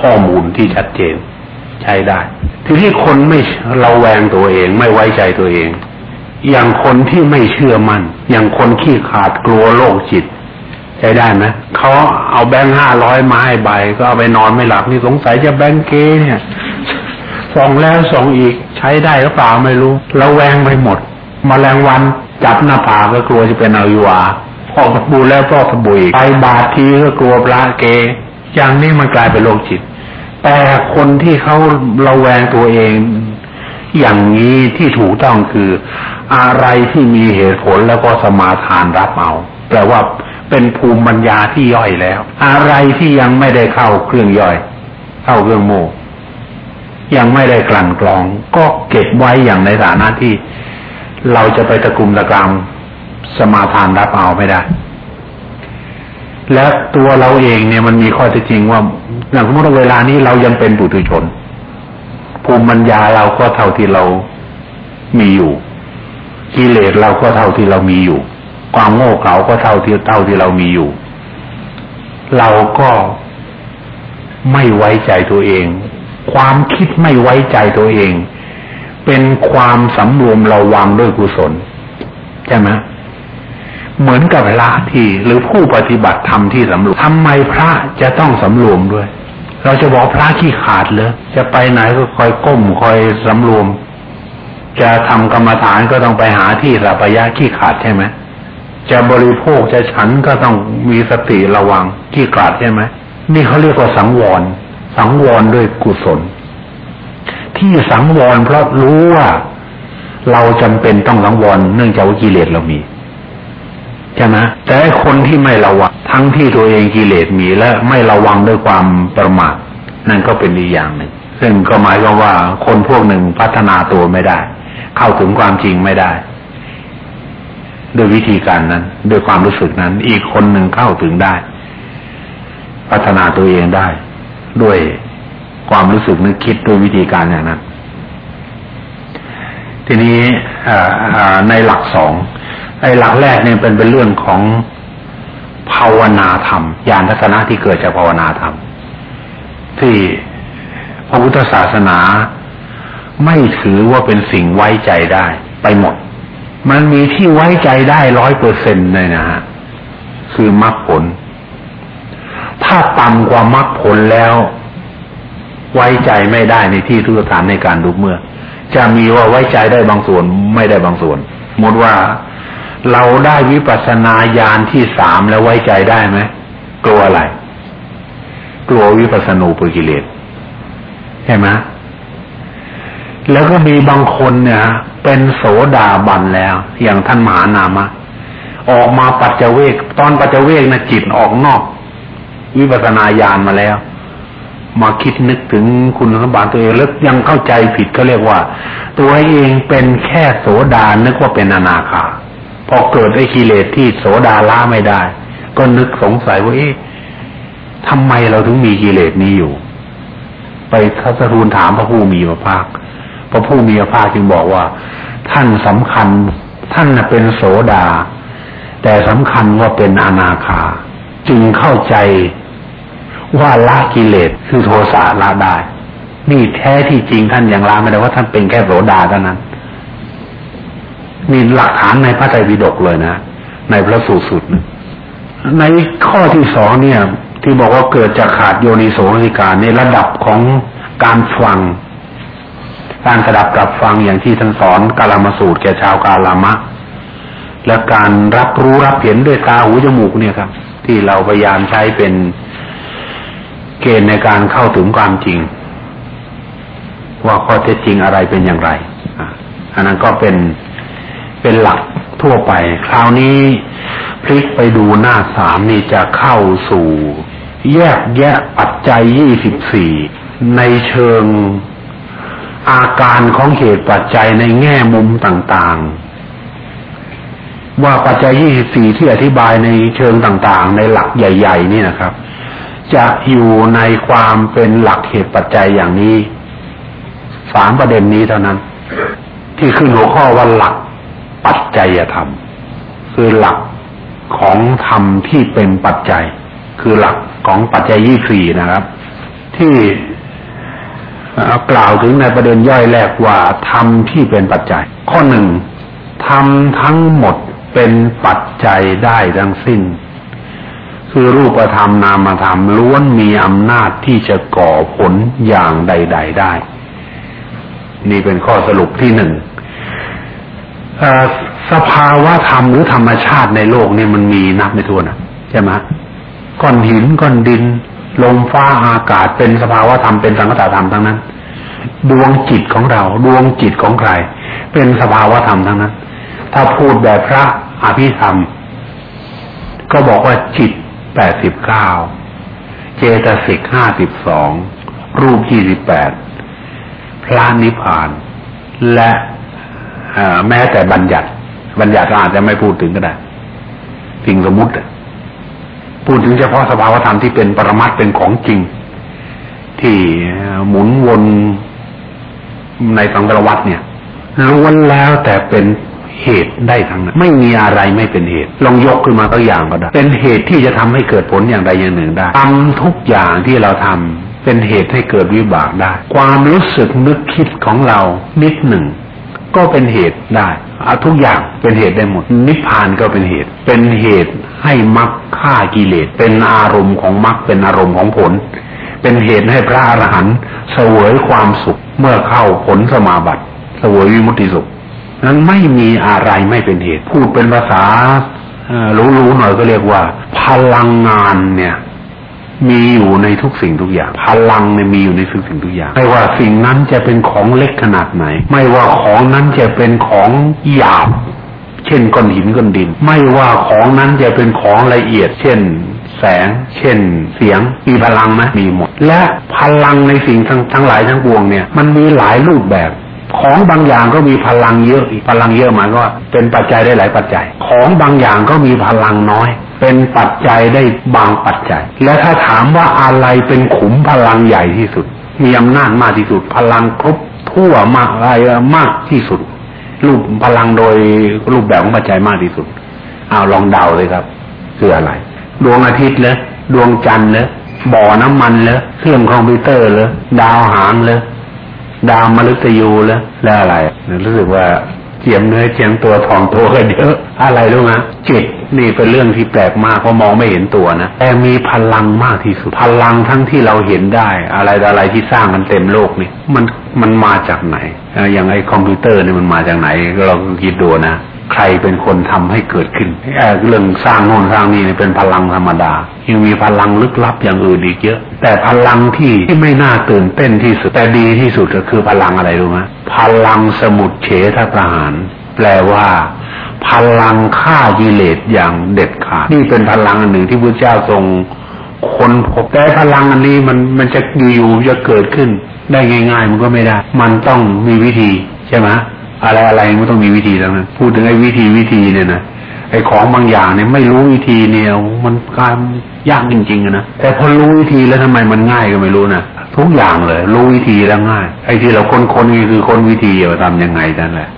ข้อมูลที่ชัดเจน ใช้ได้ ทีนี้คนไม่เราแวงตัวเอง ไม่ไว้ใจตัวเอง อย่างคนที่ไม่เชื่อมั่นอย่างคนขี้ขาดกลัวโรคจิตใช้ได้ไหมเขาเอาแบงค์ห้าร้อยมาให้ใบ ก็เอาไปนอนไม่หลับนี่สงสัยจะแบงค์เก้เนี่ยส่องแล้วส่องอีกใช้ได้หรือเปล่าไม่รู้เราแวงไปหมดมแมลงวันจับหน้าผากก็กลัวจะเป็นอวิวาพอกสบูแล้วพอกสบู่ไปบาดทีก็กลัวปลาเก อย่างนี้มันกลายเป็นโรคจิต แต่คนที่เขาราแวงตัวเอง อย่างนี้ที่ถูกต้องคืออะไรที่มีเหตุผลแล้วก็สมาทานรับเอาแปลว่าเป็นภูมิปัญญาที่ย่อยแล้ว อะไรที่ยังไม่ได้เข้าเครื่องย่อย เข้าเครื่องโมยังไม่ได้กลั่นกรอง ก็เก็บไว้อย่างในฐานะที่ เราจะไปตะกุมตะกรามสมาทานรับเอาไม่ได้ และตัวเราเองเนี่ยมันมีข้อเท็จจริงว่าอย่างสมมติเวลานี้เรายังเป็นบุตรชน ภูมิปัญญาเราก็เท่าที่เรามีอยู่กิเลสเราก็เท่าที่เรามีอยู่ ความโง่เขลาก็เท่าที่เท่าที่เรามีอยู่ เราก็ไม่ไว้ใจตัวเอง ความคิดไม่ไว้ใจตัวเอง เป็นความสำรวมระวังด้วยกุศลใช่ไหมเหมือนกับละที่หรือผู้ปฏิบัติธรรมที่สำรวมทำไมพระจะต้องสำรวมด้วย เราจะบอกพระขี้ขาดเลยจะไปไหนก็คอยก้มคอยสำรวม จะทำกรรมฐานก็ต้องไปหาที่สัพยะขี้ขาดใช่ไหมจะบริโภคจะฉันก็ต้องมีสติระวังขี้ขาดใช่ไหมนี่เขาเรียกว่าสังวร สังวรด้วยกุศล ที่สังวรเพราะรู้ว่า เราจำเป็นต้องสังวรเนื่องจากว่ากิเลสเรามี ใช่ไหมแต่คนที่ไม่ระวังทั้งที่ตัวเองกิเลสมีและไม่ระวังด้วยความประมาทนั่นก็เป็นอีกอย่างหนึ่ง ซึ่งก็หมายความว่าคนพวกหนึ่งพัฒนาตัวไม่ได้ เข้าถึงความจริงไม่ได้ด้วยวิธีการนั้นด้วยความรู้สึกนั้น อีกคนหนึ่งเข้าถึงได้ พัฒนาตัวเองได้ ด้วยความรู้สึกนึกคิดด้วยวิธีการอย่างนั้น ทีนี้ในหลักสอง ไอ้หลักแรกเนี่ยเป็นเป็นเรื่องของภาวนาธรรมญาณทัศนะที่เกิดจากภาวนาธรรม ที่พระพุทธศาสนาไม่ถือว่าเป็นสิ่งไว้ใจได้ ไปหมด มันมีที่ไว้ใจได้ร้อยเปอร์เซ็นต์เลยนะฮะคือมรรคผล ถ้าต่ำกว่ามรรคผลแล้ว ไว้ใจไม่ได้ในที่ทุกสถานในการดูเมื่อ จะมีว่าไว้ใจได้บางส่วนไม่ได้บางส่วนมดว่า เราได้วิปัสสนาญาณที่สามแล้วไว้ใจได้ไหมกลัวอะไร กลัววิปัสสนูปุกิเลสใช่ไหมแล้วก็มีบางคนเนี่ย เป็นโสดาบันแล้ว อย่างท่านมหานามะออกมาปัจเจเวกตอนปัจเจเวกนะจิตออกนอก วิปัสนาญาณมาแล้ว มาคิดนึกถึงคุณสมบัติตัวเองแล้วยังเข้าใจผิดก็เรียกว่า ตัวเองเป็นแค่โสดานึกว่าเป็นอนาคา พอเกิดไอ้กิเลสที่โสดาละไม่ได้ ก็นึกสงสัยว่าเอ๊ะทำไมเราถึงมีกิเลสนี้อยู่ ไปทัศทูลถามพระผู้มีพระภาค พระผู้มีพระภาคจึงบอกว่า ท่านสำคัญ ท่านเป็นโสดา แต่สำคัญว่าเป็นอนาคา จึงเข้าใจว่าละกิเลสคือโทสะละได้ นี่แท้ที่จริงท่านยังละไม่ได้ว่าท่านเป็นแค่โสดาเท่านั้น มีหลักฐานในพระไตรปิฎกเลยนะ ในพระสูตรสุด ในข้อที่สองเนี่ย ที่บอกว่าเกิดจากขาดโยนิโสนิการในระดับของการฟัง การกระดับกับฟังอย่างที่ท่านสอนกาลามาสูตรแก่ชาวกาลามะ และการรับรู้รับเห็นด้วยตาหูจมูกเนี่ยครับ ที่เราพยายามใช้เป็นเกณฑ์ในการเข้าถึงความจริง ว่าข้อเท็จจริงอะไรเป็นอย่างไรอันนั้นก็เป็น เป็นหลักทั่วไป คราวนี้พลิกไปดูหน้าสามนี่จะเข้าสู่ แยกแยะปัจจัยยี่สิบสี่ในเชิงอาการของเหตุปัจจัยในแง่มุมต่างๆ ว่าปัจจัยยี่สี่ที่อธิบายในเชิงต่างๆ ในหลักใหญ่ ๆ นี่นะครับ จะอยู่ในความเป็นหลักเหตุปัจจัยอย่างนี้ สามประเด็นนี้เท่านั้น ที่ขึ้นหัวข้อว่าหลัก ปัจจัยธรรม คือหลักของธรรมที่เป็นปัจจัย คือหลักของปัจจัยยี่สี่นะครับ ที่กล่าวถึงในประเด็นย่อยแรกว่าธรรมที่เป็นปัจจัย ข้อหนึ่งธรรมทั้งหมดเป็นปัจจัยได้ทั้งสิ้น คือรูปธรรมนามธรรมล้วนมีอำนาจที่จะก่อผลอย่างใด ๆ ได้ นี่เป็นข้อสรุปที่หนึ่ง สภาวะธรรมหรือธรรมชาติในโลกนี่มันมีนับไม่ถ้วนนะใช่ไหมก้อนหินก้อนดิน ลมฟ้าอากาศเป็นสภาวะธรรมเป็นสังคตธรรมทั้งนั้น ดวงจิตของเรา ดวงจิตของใคร เป็นสภาวะธรรมทั้งนั้น ถ้าพูดแบบพระอภิธรรม ก็บอกว่าจิตแปดสิบเก้าเจตสิกห้าสิบสองรูปยี่สิบแปดพระนิพพาน และ แม้แต่บัญญัติ บัญญัติอาจจะไม่พูดถึงก็ได้สิ่งสมมุติพูดถึงเฉพาะสภาวธรรมที่เป็นปรมัตเป็นของจริง ที่หมุนวนในสังสารวัตเนี่ยล้วนแล้วแต่เป็นเหตุได้ทั้งนั้นไม่มีอะไรไม่เป็นเหตุ ลองยกขึ้นมาตัวอย่างก็ได้ เป็นเหตุที่จะทำให้เกิดผลอย่างใดอย่างหนึ่งได้ทำทุกอย่างที่เราทำเป็นเหตุให้เกิดวิบากได้ ความรู้สึกนึกคิดของเรานิดหนึ่ง ก็เป็นเหตุได้เอาทุกอย่างเป็นเหตุได้หมด นิพพานก็เป็นเหตุ เป็นเหตุให้มรรคฆ่ากิเลส เป็นอารมณ์ของมรรคเป็นอารมณ์ของผล เป็นเหตุให้พระอรหันต์เสวยความสุขเมื่อเข้าผลสมาบัติเสวยวิมุตติสุข นั้นไม่มีอะไรไม่เป็นเหตุ พูดเป็นภาษารู้ๆหน่อยก็เรียกว่า พลังงานเนี่ย มีอยู่ในทุกสิ่งทุกอย่าง พลังเนี่ยมีอยู่ในทุกสิ่งทุกอย่าง ไม่ว่าสิ่งนั้นจะเป็นของเล็กขนาดไหน ไม่ว่าของนั้นจะเป็นของหยาบ เช่นก้อนหินก้อนดิน ไม่ว่าของนั้นจะเป็นของละเอียด เช่น แสง เช่น เสียง มีพลังไหมมีหมด และพลังในสิ่งทั้งทั้งหลายทั้งปวงเนี่ย มันมีหลายรูปแบบของบางอย่างก็มีพลังเยอะพลังเยอะหมายก็เป็นปัจจัยได้หลายปัจจัย ของบางอย่างก็มีพลังน้อย เป็นปัจจัยได้บางปัจจัย และถ้าถามว่าอะไรเป็นขุมพลังใหญ่ที่สุด มีอำนาจมากที่สุด พลังครบทั่วมากอะไรมากที่สุด รูปพลังโดยรูปแบบของปัจจัยมากที่สุดเอาลองเดาเลยครับคืออะไร ดวงอาทิตย์เลยดวงจันทร์เลยบ่อน้ำมันเลยเครื่องคอมพิวเตอร์เลยดาวหางเลยดาวมฤตยูเลยแล้วอะไรรู้สึกว่าเจียมเนื้อเจียมตัวทองตัวกันเยอะอะไรรู้ไหมจิต นี่เป็นเรื่องที่แปลกมากเพราะมองไม่เห็นตัวนะแต่มีพลังมากที่สุด พลังทั้งที่เราเห็นได้ อะไรอะไรที่สร้างกันเต็มโลกนี่มันมันมาจากไหนอย่างไอ้คอมพิวเตอร์นี่มันมาจากไหนเราคิดดูนะใครเป็นคนทำให้เกิดขึ้นเรื่องสร้างโน่นสร้างนี่เป็นพลังธรรมดา ยังมีพลังลึกลับอย่างอื่นอีกเยอะ แต่พลังที่ที่ไม่น่าตื่นเต้นที่สุดแต่ดีที่สุดก็คือพลังอะไรรู้ไหมพลังสมุดเฉทประหาร แปลว่าพลังฆ่ากิเลสอย่างเด็ดขาดนี่เป็นพลังอันหนึ่งที่พระเจ้าทรงคนพบแต่พลังอันนี้มันมันจะอยู่จะเกิดขึ้น ได้ง่าย ๆ มันก็ไม่ได้ มันต้องมีวิธีใช่ไหมอะไรอะไรมันต้องมีวิธีแล้วนะพูดถึงไอ้วิธีวิธีเนี่ยนะไอ้ของบางอย่างเนี่ยไม่รู้วิธีเนี่ยมันการยากจริงๆนะแต่พอรู้วิธีแล้วทำไมมันง่ายก็ไม่รู้นะทุกอย่างเลย รู้วิธีแล้วง่าย ไอ้ที่เราค้นค้นนี่คือค้นวิธีว่าทำยังไงนั่นแหละ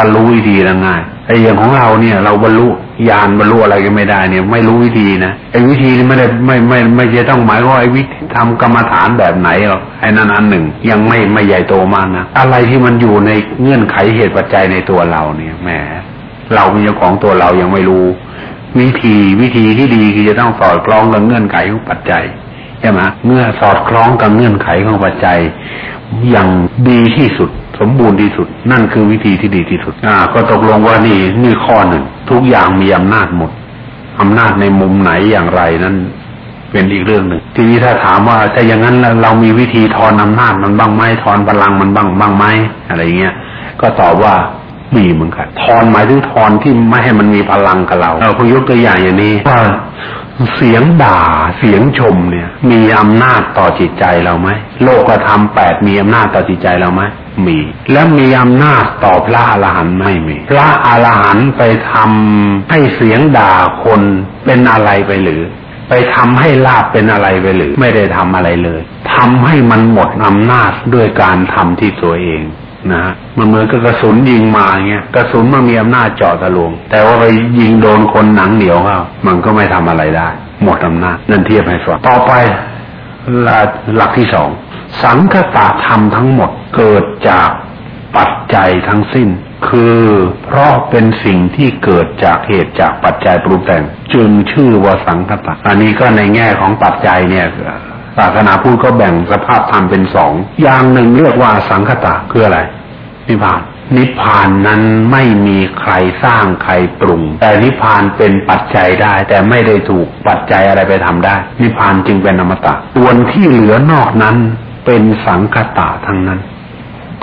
ถ้ารู้วิธีล้วง่ายไอ้อย่างของเราเนี่ย เราบรรลุญาณบรรลุอะไรก็ไม่ได้เนี่ย ไม่รู้วิธีนะไอ้วิธีนี่ไม่ได้ไม่ไม่ไม่จะต้องหมายว่าไอ้วิธีทำกรรมฐานแบบไหนหรอกไอ้นั่นอันหนึ่ง ยังไม่ไม่ใหญ่โตมากนะอะไรที่มันอยู่ในเงื่อนไขเหตุปัจจัยในตัวเราเนี่ยแหมเราเป็นเจ้าของตัวเรายังไม่รู้ วิธีวิธีที่ดีคือจะต้องสอดคล้องกับเงื่อนไขของปัจจัย ใช่ไหมเมื่อสอดคล้องกับเงื่อนไขของปัจจัยอย่างดีที่สุด สมบูรณ์ที่สุด นั่นคือวิธีที่ดีที่สุด อ่า ก็ตกลงว่านี่นี่ข้อหนึ่ง ทุกอย่างมีอำนาจหมดอำนาจในมุมไหนอย่างไรนั้นเป็นอีกเรื่องหนึ่ง ทีนี้ถ้าถามว่าถ้าอย่างนั้นเรามีวิธีทอนอำนาจมันบ้างไหมทอนพลังมันบ้างบ้างไหมอะไรเงี้ยก็ตอบว่ามีเหมือนกันทอนหมายถึงทอนที่ไม่ให้มันมีพลังกับเราเราพยกตัวอย่างอย่างนี้ว่า เสียงด่าเสียงชมเนี่ย มีอำนาจต่อจิตใจเราไหมโลกธรรมแปดมีอำนาจต่อจิตใจเราไหมมี แล้วมีอำนาจต่อพระอรหันต์ไม่มี พระอรหันต์ไปทำให้เสียงด่าคนเป็นอะไรไปหรือ ไปทำให้ลาบเป็นอะไรไปหรือ ไม่ได้ทำอะไรเลยทำให้มันหมดอำนาจด้วยการทำที่ตัวเอง นะฮะมันเหมือนกับกระสุนยิงมาเงี้ยกระสุนมันมีอำนาจเจาะทะลวง แต่ว่าไปยิงโดนคนหนังเหนียวเขามันก็ไม่ทำอะไรได้ หมดอำนาจนั่นเทียบให้ฟังต่อไปหลักที่สองสังคตะธรรมทั้งหมดเกิดจากปัจจัยทั้งสิ้น คือเพราะเป็นสิ่งที่เกิดจากเหตุจากปัจจัยปรุงแต่ง จึงชื่อว่าสังคตะอันนี้ก็ในแง่ของปัจจัยเนี่ย ศาสนาพูดก็แบ่งสภาพธรรมเป็นสองอย่างหนึ่งเรียกว่าสังคตะคืออะไรนิพพานนิพพานนั้นไม่มีใครสร้างใครปรุง แต่นิพพานเป็นปัจจัยได้ แต่ไม่ได้ถูกปัจจัยอะไรไปทำได้ นิพพานจึงเป็นอมตะส่วนที่เหลือนอกนั้นเป็นสังคตะทั้งนั้น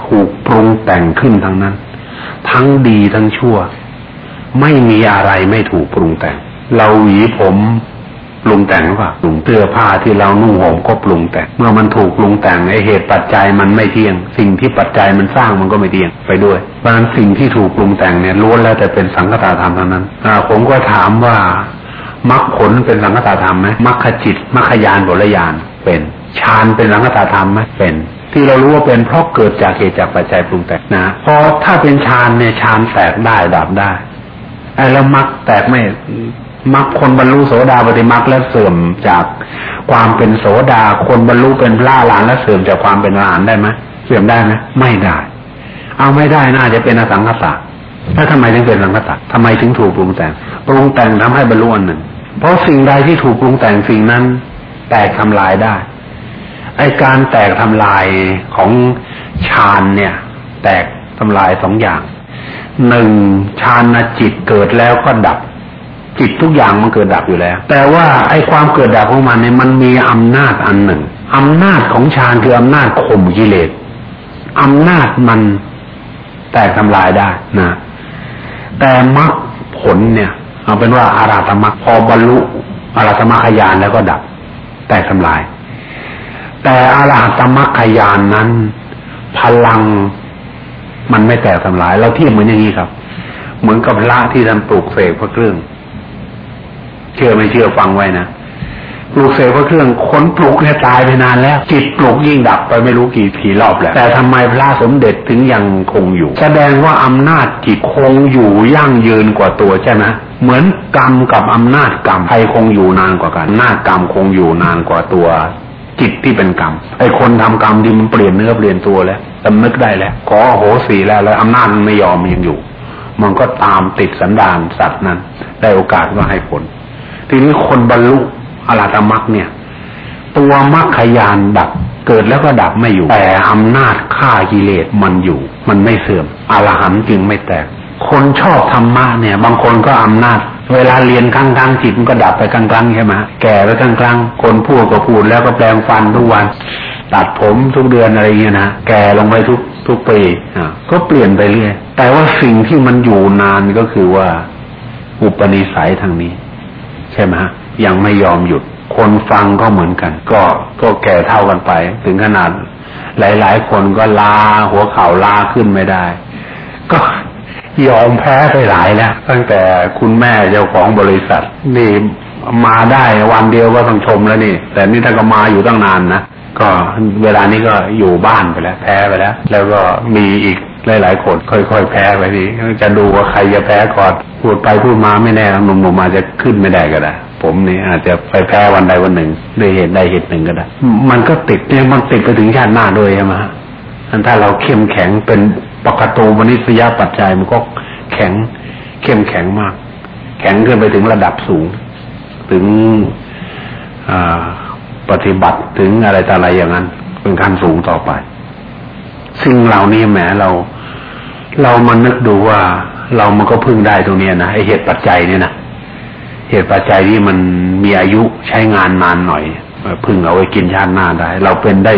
ถูกปรุงแต่งขึ้นทั้งนั้น ทั้งดีทั้งชั่ว ไม่มีอะไรไม่ถูกปรุงแต่ง เราหวีผม ปรุงแต่งหรือเปล่าปรุงเสื้อผ้าที่เรานุ่งห่มก็ปรุงแต่งเมื่อมันถูกปรุงแต่งไอเหตุปัจจัยมันไม่เที่ยง สิ่งที่ปัจจัยมันสร้างมันก็ไม่เที่ยงไปด้วยเพราะนั้นสิ่งที่ถูกปรุงแต่งเนี่ยล้วนแล้วแต่เป็นสังคตาธรรมเท่านั้นอ่าผมก็ถามว่ามรรคผลเป็นสังคตาธรรมไหมมรรคจิตมรรคยานบรยานเป็นฌานเป็นสังคตาธรรมไหมเป็นที่เรารู้ว่าเป็นเพราะเกิดจากเหตุจากปัจจัยปรุงแต่งนะพอถ้าเป็นฌานเนี่ยฌานแตกได้ดับได้ไอ้แล้วมรรคแตกไม่ มรรคคนบรรลุโสดาปฏิมรรคแล้วเสื่อมจากความเป็นโสดาคนบรรลุเป็นพระหลานแล้วเสื่อมจากความเป็นหลานได้ไหมเสื่อมได้ไหมไม่ได้ เอาไม่ได้น่าจะเป็นอสังขตะถ้าทำไมถึงเป็นสังขตะทำไมถึงถูกปรุงแต่ง ปรุงแต่งทำให้บรรลุอันหนึ่ง เพราะสิ่งใดที่ถูกปรุงแต่งสิ่งนั้น แตกทำลายได้ ไอการแตกทำลายของฌานเนี่ย แตกทำลายสองอย่างหนึ่งฌานจิตเกิดแล้วก็ดับ จิตทุกอย่างมันเกิดดับอยู่แล้ว แต่ว่าไอ้ความเกิดดับของมันเนี่ยมันมีอำนาจอันหนึ่งอำนาจของฌานคืออำนาจข่มกิเลสอำนาจมันแตกทำลายได้นะ แต่มรรคผลเนี่ย เอาเป็นว่าอาราธมรรคพอบรรลุอาราธมรรคยานแล้วก็ดับ แตกทำลาย แต่อาราธมรรคยานนั้น พลังมันไม่แตกทำลาย เราเทียบเหมือนอย่างนี้ครับ เหมือนกับละที่ท่านปลูกเสกพระเครื่อง เชื่อไม่เชื่อฟังไว้นะปลูกเสกพระเครื่องคนปลูกเนี่ยตายไปนานแล้ว จิตปลูกยิ่งดับไปไม่รู้กี่ทีรอบแล้ว แต่ทำไมพระสมเด็จถึงยังคงอยู่ แสดงว่าอำนาจจิตคงอยู่ยั่งยืนกว่าตัวใช่ไหมเหมือนกรรมกับอำนาจกรรมใครคงอยู่นานกว่ากันหน้ากรรมคงอยู่นานกว่าตัวจิตที่เป็นกรรมไอ้คนทำกรรมที่มันเปลี่ยนเนื้อเปลี่ยนตัวแล้วสำนึกได้แล้วขอโหสีแล้วแล้วอำนาจมันไม่ยอมยังอยู่ มันก็ตามติดสันดานสัตว์นั้น ได้โอกาสก็ให้ผล ทีนี้คนบรรลุอรหัตมรรคเนี่ย ตัวมรรคยานดับเกิดแล้วก็ดับไม่อยู่ แต่อำนาจฆ่ากิเลสมันอยู่ มันไม่เสื่อมอรหันต์จึงไม่แตก คนชอบธรรมะเนี่ย บางคนก็อำนาจ เวลาเรียนครั้งครั้งจิตมันก็ดับไปครั้งครั้งใช่ไหมแก่ไปครั้งครั้งคนพูดก็พูดแล้วก็แปลงฟันทุกวัน ตัดผมทุกเดือนอะไรเงี้ยนะแก่ลงไปทุกทุกปีอะก็เปลี่ยนไปเรื่อยแต่ว่าสิ่งที่มันอยู่นานก็คือว่า อุปนิสัยทางนี้ ใช่ไหมยังไม่ยอมหยุด คนฟังก็เหมือนกัน ก็ก็แก่เท่ากันไป ถึงขนาด หลาย ๆ คนก็ลาหัวเข่าลาขึ้นไม่ได้ ก็ยอมแพ้ไปหลายแล้วตั้งแต่คุณแม่เจ้าของบริษัท นี่มาได้วันเดียวก็ต้องชมแล้วนี่ แต่นี่ถ้าก็มาอยู่ตั้งนานนะก็เวลานี้ก็อยู่บ้านไปแล้ว แพ้ไปแล้ว แล้วก็มีอีก หลายๆคนค่อยๆแพ้ไปทีจะดูว่าใครจะแพ้ก่อนพูดไปพูดมาไม่แน่หนุ่มๆมาจะขึ้นไม่ได้ก็ได้ผมนี่อาจจะไปแพ้วันใดวันหนึ่งด้วยเหตุใดเหตุหนึ่งก็ได้ มันก็ติดเนี่ยมันติดไปถึงชาติหน้าด้วยใช่ไหมอันถ้าเราเข้มแข็งเป็นปกตูมนิสยาปัจจัยมันก็แข็งเข้มแข็งมาก แข็งขึ้นไปถึงระดับสูง ถึงปฏิบัติถึงอะไรต่ออะไรอย่างนั้น เป็นขั้นสูงต่อไปสิ่งเหล่านี้แหมเรา เรามานึกดูว่าเรามันก็พึ่งได้ตรงนี้นะไอเหตุปัจจัยเนี่ยนะเหตุปัจจัยที่มันมีอายุใช้งานนานหน่อยพึ่งเอาไว้กินชาติหน้าได้ เราเป็นได้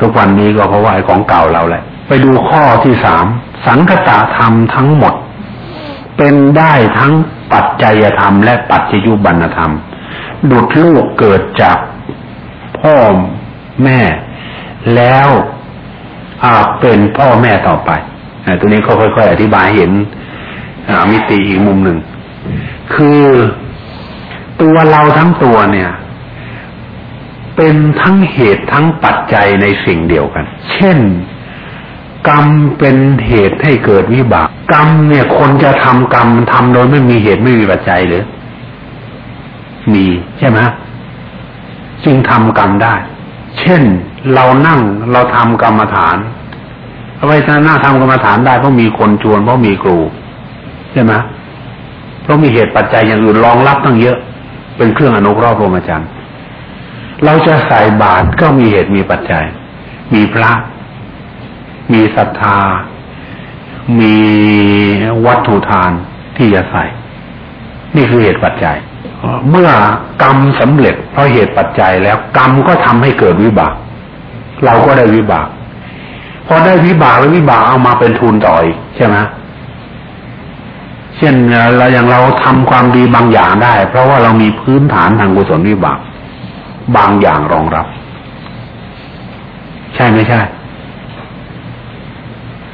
ทุกวันนี้ก็เพราะว่าไอของเก่าเราแหละ ไปดูข้อที่สามสังคตาธรรมทั้งหมด เป็นได้ทั้งปัจจัยธรรม และปัจจยุบันธรรม ดุดลูกเกิดจากพ่อแม่แล้วอาจเป็นพ่อแม่ต่อไป ตัวนี้เขาค่อย ๆ อธิบายเห็นมิติอีกมุมหนึ่ง คือตัวเราทั้งตัวเนี่ย เป็นทั้งเหตุทั้งปัจจัยในสิ่งเดียวกัน เช่น กรรมเป็นเหตุให้เกิดวิบาก กรรมเนี่ยคนจะทำกรรมทำโดยไม่มีเหตุไม่มีปัจจัยหรือ มีใช่ไหมจึงทำกรรมได้ เช่นเรานั่งเราทำกรรมฐาน เอาไว้ถ้าหน้าทำกรรมฐานได้เพราะมีคนชวนเพราะมีครูใช่ไหมเพราะมีเหตุปัจจัยอย่างอื่นรองรับตั้งเยอะ เป็นเครื่องอนุเคราะห์พรหมจรรย์เราจะใส่บาตรก็มีเหตุมีปัจจัย มีพระ มีศรัทธา มีวัตถุทานที่จะใส่ นี่คือเหตุปัจจัย เมื่อกรรมสำเร็จเพราะเหตุปัจจัยแล้วกรรมก็ทำให้เกิดวิบาก เราก็ได้วิบาก อได้วิบากแล้ววิบากเอามาเป็นทุนต่อยใช่ไหมเช่นเราอย่างเราทำความดีบางอย่างได้ เพราะว่าเรามีพื้นฐานทางกุศลวิบาก บางอย่างรองรับ ใช่ไม่ใช่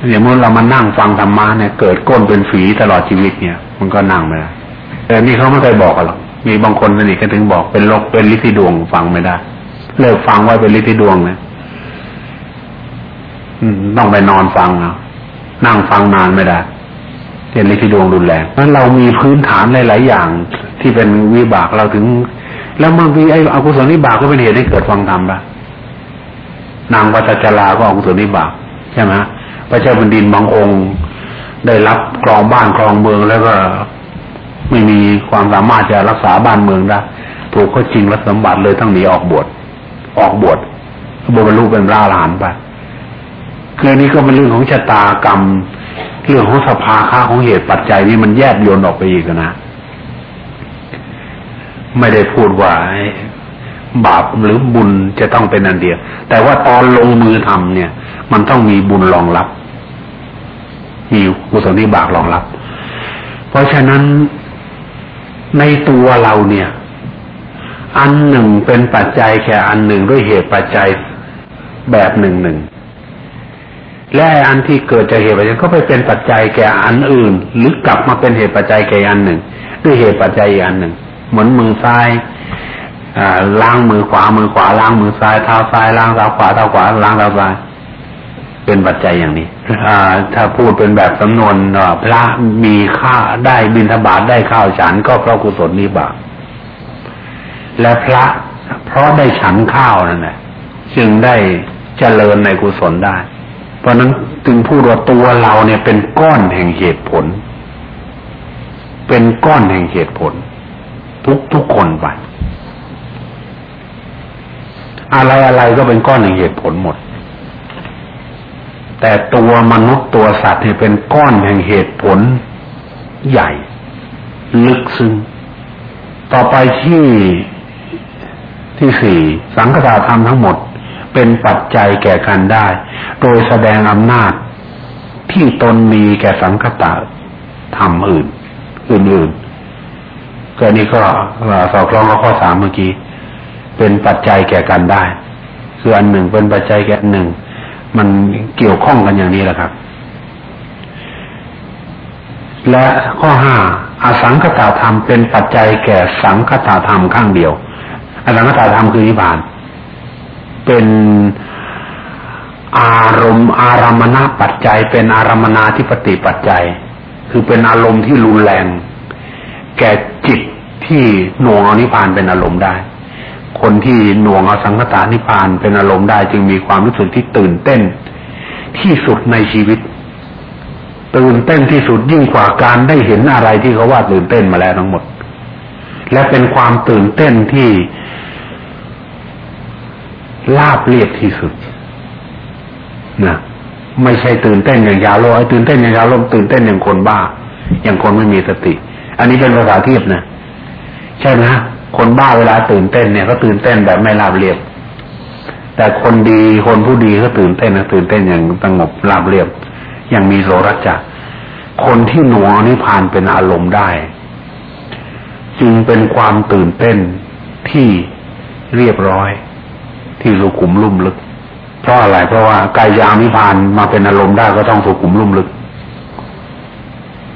อย่างเมื่อเรามานั่งฟังธรรมะเนี่ยเกิดก้นเป็นฝีตลอดชีวิตเนี่ย มันก็นั่งไม่ได้แต่นี่เขาไม่เคยบอกหรอกมีบางคนสนิทก็ถึงบอกเป็นลกเป็นลิธิดวงฟังไม่ได้ เลิกฟังไว้เป็นลิธิดวงเลย ต้องไปนอนฟังเอานั่งฟังนานไม่ได้เป็นลิขิดวงรุนแรงนั้นเรามีพื้นฐานหลาย ๆ อย่างที่เป็นวิบากเราถึง แล้วบางทีไอ้อกุศลวิบากก็เป็นเหตุให้เกิดฟังธรรมปะนางวัตจราก็อกุศลวิบากใช่ไหมพระเจ้าแผ่นดินบางองค์ ได้รับครองบ้านครองเมืองแล้วก็ไม่มีความสามารถจะรักษาบ้านเมืองได้ถูกเขาจริงรัสมบัติเลยต้องหนีออกบวชออกบวชบรรลุเป็นราหลานไป คืองนี้ก็เป็นเรื่องของชะตากรรม เรื่องของสภาค่าของเหตุปัจจัยนี่มันแยกโยนออกไปอีกนะ ไม่ได้พูดว่าบาปหรือบุญจะต้องเป็นอันเดียว แต่ว่าตอนลงมือทำเนี่ย มันต้องมีบุญรองรับ มีกุศลนิบากรองรับ เพราะฉะนั้นในตัวเราเนี่ย อันหนึ่งเป็นปัจจัยแค่อันหนึ่งด้วยเหตุปัจจัยแบบหนึ่งหนึ่ง และอันที่เกิดจากเหตุปัจจัยก็ไปเป็นปัจจัยแก่อันอื่น หรือกลับมาเป็นเหตุปัจจัยแก่อันหนึ่ง ด้วยเหตุปัจจัยอีกอันหนึ่ง เหมือนมือซ้ายล้างมือขวามือขวาล้างมือซ้ายเท้าซ้ายล้างเท้าขวาเท้าขวาล้างเท้าซ้ายเป็นปัจจัยอย่างนี้ถ้าพูดเป็นแบบสำนวนพระมีข้าได้บิณฑบาตได้ข้าวฉันก็เพราะกุศลนิบาตและพระเพราะได้ฉันข้าวนั่นแหละจึงได้เจริญในกุศลได้ ราะนั้นจึงพูดว่าตัวเราเนี่ยเป็นก้อนแห่งเหตุผล เป็นก้อนแห่งเหตุผล ทุกทุกคนไปอะไรอะไรก็เป็นก้อนแห่งเหตุผลหมด แต่ตัวมนุษย์ตัวสัตว์เนี่ยเป็นก้อนแห่งเหตุผลใหญ่ ลึกซึ้งต่อไปที่ที่สี่สังฆาธรรมทั้งหมด เป็นปัจจัยแก่กันได้ โดยแสดงอำนาจที่ตนมีแก่สังคตะทำอื่น อื่นๆก็นี่ก็สอบคล้องกับข้อสามเมื่อกี้ เป็นปัจจัยแก่กันได้คืออันหนึ่งเป็นปัจจัยแก่หนึ่ง มันเกี่ยวข้องกันอย่างนี้แหละครับ และข้อห้าอสังคตาธรรมเป็นปัจจัยแก่สังคตาธรรมข้างเดียวอสังคตาธรรมคือนิพพาน เป็นอารมณ์อารมณะปัจจัย เป็นอารมณาธิปติปัจจัย คือเป็นอารมณ์ที่รุนแรง แก่จิตที่หน่วงอนิพานเป็นอารมณ์ได้ คนที่หน่วงเอาสังขตานิพานเป็นอารมณ์ได้ จึงมีความรู้สึกที่ตื่นเต้น ที่สุดในชีวิต ตื่นเต้นที่สุดยิ่งกว่าการได้เห็นอะไรที่เขาว่าตื่นเต้นมาแล้วทั้งหมด และเป็นความตื่นเต้นที่ ลาบเรียบที่สุดนะไม่ใช่ตื่นเต้นอย่างยาโลไอ้ตื่นเต้นอย่างยาโลตื่นเต้นอย่างคนบ้า อย่างคนไม่มีสติ อันนี้เป็นภาษาเทียบนะใช่ไหมคนบ้าเวลาตื่นเต้นเนี่ยก็ตื่นเต้นแบบไม่ราบเรียบ แต่คนดีคนผู้ดีก็ตื่นเต้นนะตื่นเต้นอย่างสงบราบเรียบ อย่างมีโสรัจจะคนที่หน่วนิพานเป็นอารมณ์ได้ จึงเป็นความตื่นเต้นที่เรียบร้อย ที่สุขุมลุ่มลึก เพราะอะไรเพราะว่ากายยานิพานมาเป็นอารมณ์ได้ก็ต้องสุขุมลุ่มลึก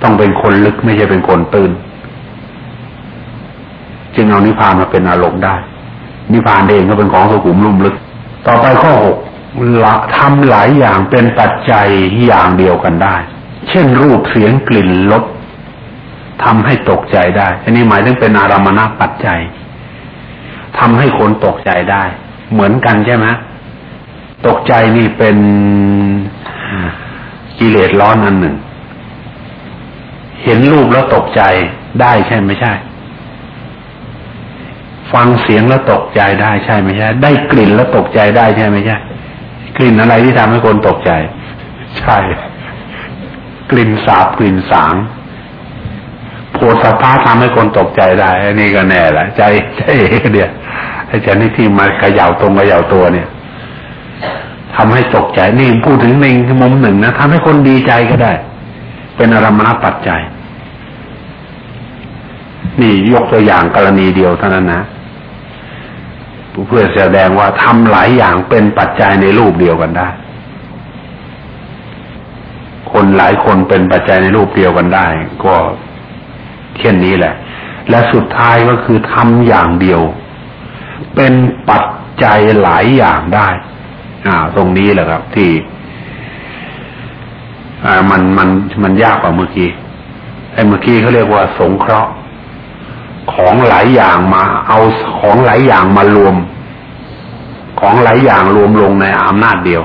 ต้องเป็นคนลึกไม่ใช่เป็นคนตื่น จึงเอานิพานมาเป็นอารมณ์ได้ นิพานเองก็เป็นของสุขุมลุ่มลึก ต่อไปข้อหกละทำหลายอย่างเป็นปัจจัยอย่างเดียวกันได้ เช่นรูปเสียงกลิ่นรสทำให้ตกใจได้ อันนี้หมายถึงเป็นอารามณปัจจัยทำให้คนตกใจได้ เหมือนกันใช่ไหมตกใจนี่เป็นกิเลสร้อนอันหนึ่ง เห็นรูปแล้วตกใจได้ใช่ไม่ใช่ ฟังเสียงแล้วตกใจได้ใช่ไม่ใช่ ได้กลิ่นแล้วตกใจได้ใช่ไม่ใช่ กลิ่นอะไรที่ทำให้คนตกใจ ใช่ กลิ่นสาบกลิ่นสางโผฏฐัพพะทำให้คนตกใจได้อันนี้ก็แน่แหละใจใจเดียว ไอ้ใจนี่ที่มาขย่าตรงขย่าตัวเนี่ยทำให้ตกใจนี่พูดถึงในมุมหนึ่งนะทำให้คนดีใจก็ได้ เป็นอารมณปัจจัย นี่ยกตัวอย่างกรณีเดียวเท่านั้นนะเพื่อแสดงว่าทำหลายอย่างเป็นปัจจัยในรูปเดียวกันได้ คนหลายคนเป็นปัจจัยในรูปเดียวกันได้ ก็เช่นนี้แหละ และสุดท้ายก็คือทำอย่างเดียว เป็นปัจจัยหลายอย่างได้ อ่า ตรงนี้แหละครับ ที่ อ่า มันมันมันยากกว่าเมื่อกี้ไอ้เมื่อกี้เขาเรียกว่าสงเคราะห์ ของหลายอย่างมา เอาของหลายอย่างมารวม ของหลายอย่างรวมลงในอำนาจเดียว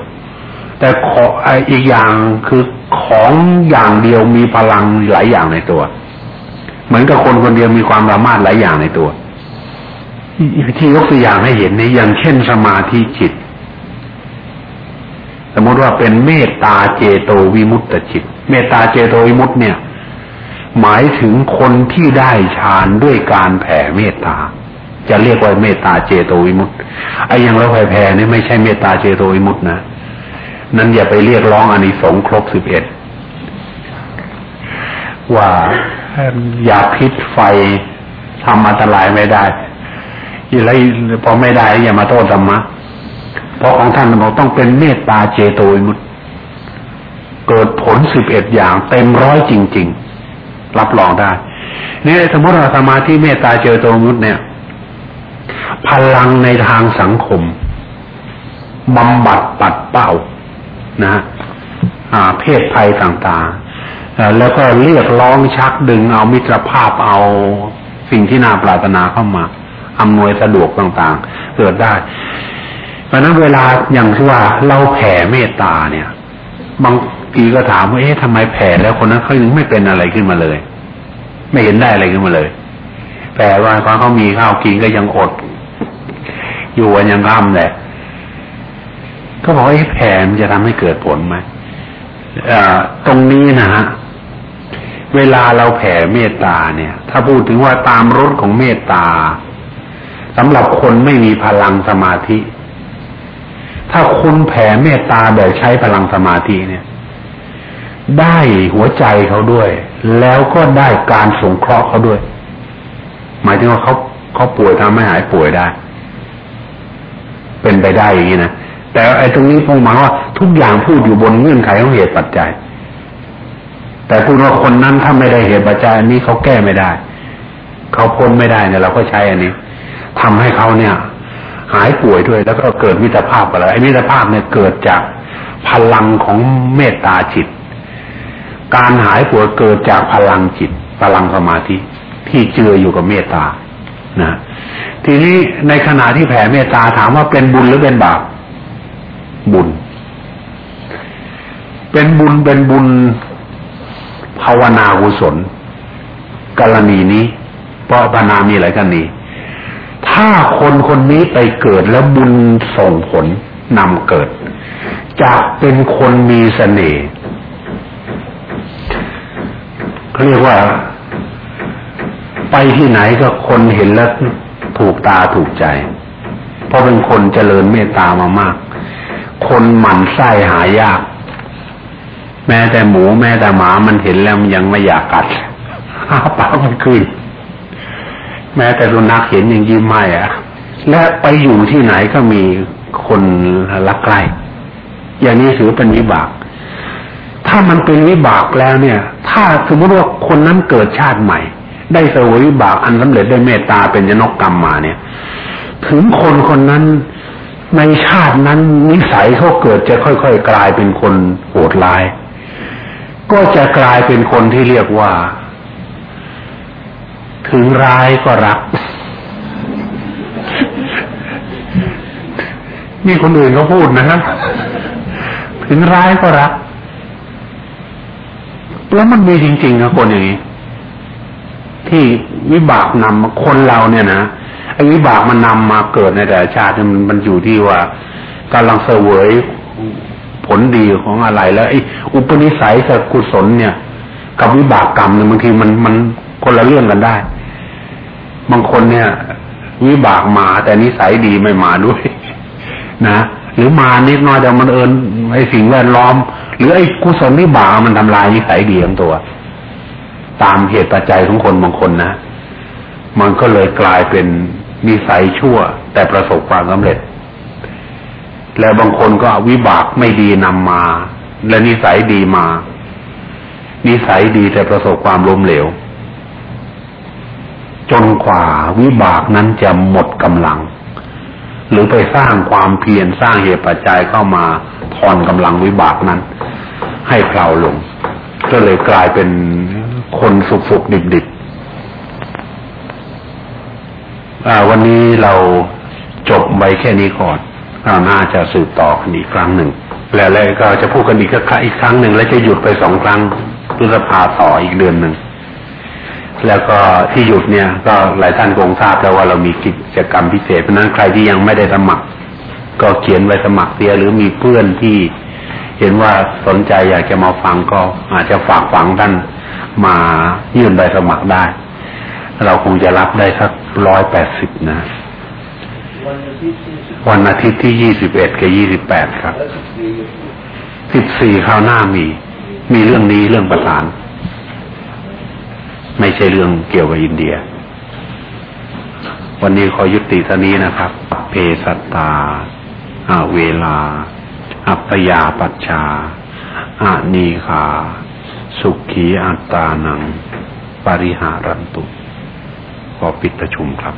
แต่ขออีกอย่างคือของอย่างเดียวมีพลังหลายอย่างในตัว เหมือนกับคนคนเดียวมีความสามารถหลายอย่างในตัว ที่ยกตัวอย่างให้เห็นในอย่างเช่นสมาธิจิต สมมติว่าเป็นเมตตาเจโตวิมุตตจิต เมตตาเจโตวิมุตตเนี่ย หมายถึงคนที่ได้ฌานด้วยการแผ่เมตตา จะเรียกว่าเมตตาเจโตวิมุตต์ไอ้ยังเราแผ่ๆนี่ไม่ใช่เมตตาเจโตวิมุตต์นะนั้นอย่าไปเรียกร้องอานิสงส์ครบสิบเอ็ดว่าอย่าพิษไฟทำอันตรายไม่ได้ ยี่ไรพอไม่ได้อย่ามาโทษธรรมะเพราะของท่านบอกต้องเป็นเมตตาเจโตวิมุตเกิดผลสิบเอ็ดอย่างเต็มร้อยจริง ๆ รับรองได้นี่สมมติเราสมาธิเมตตาเจโตวิมุตเนี่ย พลังในทางสังคมบำบัดปัดเป้านะอาเพศภัยต่างๆ แล้วก็เรียกร้องชักดึงเอามิตรภาพเอาสิ่งที่น่าปรารถนาเข้ามา อำนวยสะดวกต่างๆ เกิดได้เพราะนั้นเวลาอย่างที่ว่าเราแผ่เมตตาเนี่ย บางทีก็ถามว่าเอ๊ะทำไมแผ่แล้วคนนั้นเขายังไม่เป็นอะไรขึ้นมาเลย ไม่เห็นได้อะไรขึ้นมาเลยแผ่ว่าเขาเขามีข้าวกินก็ยังอด อยู่วันยังร่ำแหละก็บอกว่าแผ่มันจะทำให้เกิดผลไหมตรงนี้นะฮะ เวลาเราแผ่เมตตาเนี่ย ถ้าพูดถึงว่าตามรถของเมตตา สำหรับคนไม่มีพลังสมาธิ ถ้าคุณแผ่เมตตาแบบใช้พลังสมาธิเนี่ย ได้หัวใจเขาด้วย แล้วก็ได้การสงเคราะห์เขาด้วย หมายถึงว่าเขาเขาป่วยทำให้หายป่วยได้ เป็นไปได้อย่างนี้นะแต่ไอ้ตรงนี้พงหมายว่าทุกอย่างพูดอยู่บนเงื่อนไขของเหตุปัจจัย แต่พูดว่าคนนั้นถ้าไม่ได้เหตุปัจจัยอันนี้เขาแก้ไม่ได้ เขาพ้นไม่ได้เนี่ยเราก็ใช้อันนี้ ทำให้เขาเนี่ย หายป่วยด้วย แล้วก็เกิดมิตรภาพอะไรไอ้มิตรภาพเนี่ยเกิดจากพลังของเมตตาจิต การหายป่วยเกิดจากพลังจิต พลังสมาธิที่เจืออยู่กับเมตตานะทีนี้ในขณะที่แผ่เมตตาถามว่าเป็นบุญหรือเป็นบาปบุญ เป็นบุญเป็นบุญภาวนากุศลกรณีนี้เพราะปานามีหลายกรณี ถ้าคนคนนี้ไปเกิดแล้วบุญส่งผลนำเกิด จะเป็นคนมีเสน่ห์เขาเรียกว่า ไปที่ไหนก็คนเห็นแล้วถูกตาถูกใจ เพราะเป็นคนเจริญเมตตามามาก คนหมั่นไส้หายาก แม้แต่หมูแม้แต่หมามันเห็นแล้วมันยังไม่อยากกัดอ้าปากมันคืน แม้แต่สุนัขเห็นยังยิ้มไม่อะและไปอยู่ที่ไหนก็มีคนรักใกล้อย่างนี้ถือเป็นวิบาก ถ้ามันเป็นวิบากแล้วเนี่ย ถ้าสมมติว่าคนนั้นเกิดชาติใหม่ ได้เสวยวิบากอันสำเร็จได้เมตตาเป็นยนกกรรมมาเนี่ย ถึงคนคนนั้นในชาตินั้นนิสัยเขาเกิดจะค่อยๆกลายเป็นคนโหดร้าย ก็จะกลายเป็นคนที่เรียกว่า ถึงร้ายก็รัก นี่คนอื่นเขาพูดนะครับถึงร้ายก็รัก แล้วมันมีจริงๆนะคนอย่างนี้ที่วิบากนำคนเราเนี่ยนะไอ้วิบากมันนำมาเกิดในแต่ชาติมันมันอยู่ที่ว่ากำลังเสวยผลดีของอะไรแล้วไอ้อุปนิสัยกับกุศลเนี่ย กับวิบากกรรมเนี่ยบางทีมันมันคนละเรื่องกันได้ บางคนเนี่ยวิบากมาแต่นิสัยดีไม่มาด้วย นะหรือมานิดน้อยแต่มันเอินไอ้สิ่งแวดล้อม หรือไอ้กุศลวิบากมันทำลายนิสัยดีของตัว ตามเหตุปัจจัยของคนบางคนนะมันก็เลยกลายเป็นนิสัยชั่ว แต่ประสบความสำเร็จ แล้วบางคนก็วิบากไม่ดีนำมา และนิสัยดีมา นิสัยดีแต่ประสบความล้มเหลว จนกว่าวิบากนั้นจะหมดกำลัง หรือไปสร้างความเพียรสร้างเหตุปัจจัยเข้ามาทอนกำลังวิบากนั้น ให้เพลาลง ก็เลยกลายเป็นคนสุกสุกดิบดิบวันนี้เราจบไปแค่นี้ก่อนเราน่าจะสืบต่อกันอีกครั้งหนึ่ง แล้วแล้วก็จะพูดกันอีกครั้งอีกครั้งหนึ่ง แล้วจะหยุดไปสองครั้งพฤษภาต่ออีกเดือนหนึ่ง แล้วก็ที่หยุดเนี่ยก็หลายท่านคงทราบแล้วว่าเรามีกิจกรรมพิเศษเพราะนั้นใครที่ยังไม่ได้สมัคร ก็เขียนไว้สมัครเสียหรือมีเพื่อนที่เห็นว่าสนใจอยากจะมาฟังก็อาจจะฝากฝังท่านมายื่นใบสมัครได้ เราคงจะรับได้สักร้อยแปดสิบนะ วันอาทิตย์ที่ยี่สิบเอ็ดกับยี่สิบแปดครับสิบสี่คราวหน้ามี มีเรื่องนี้เรื่องประสาน ไม่ใช่เรื่องเกี่ยวกับอินเดีย วันนี้ขอยุติเท่านี้นะครับ เพสัตตาอาเวลา อัพยาปัชชาอานีคา สุขีอัตตานัง ปริหารันตุ ขอปิดประชุมครับ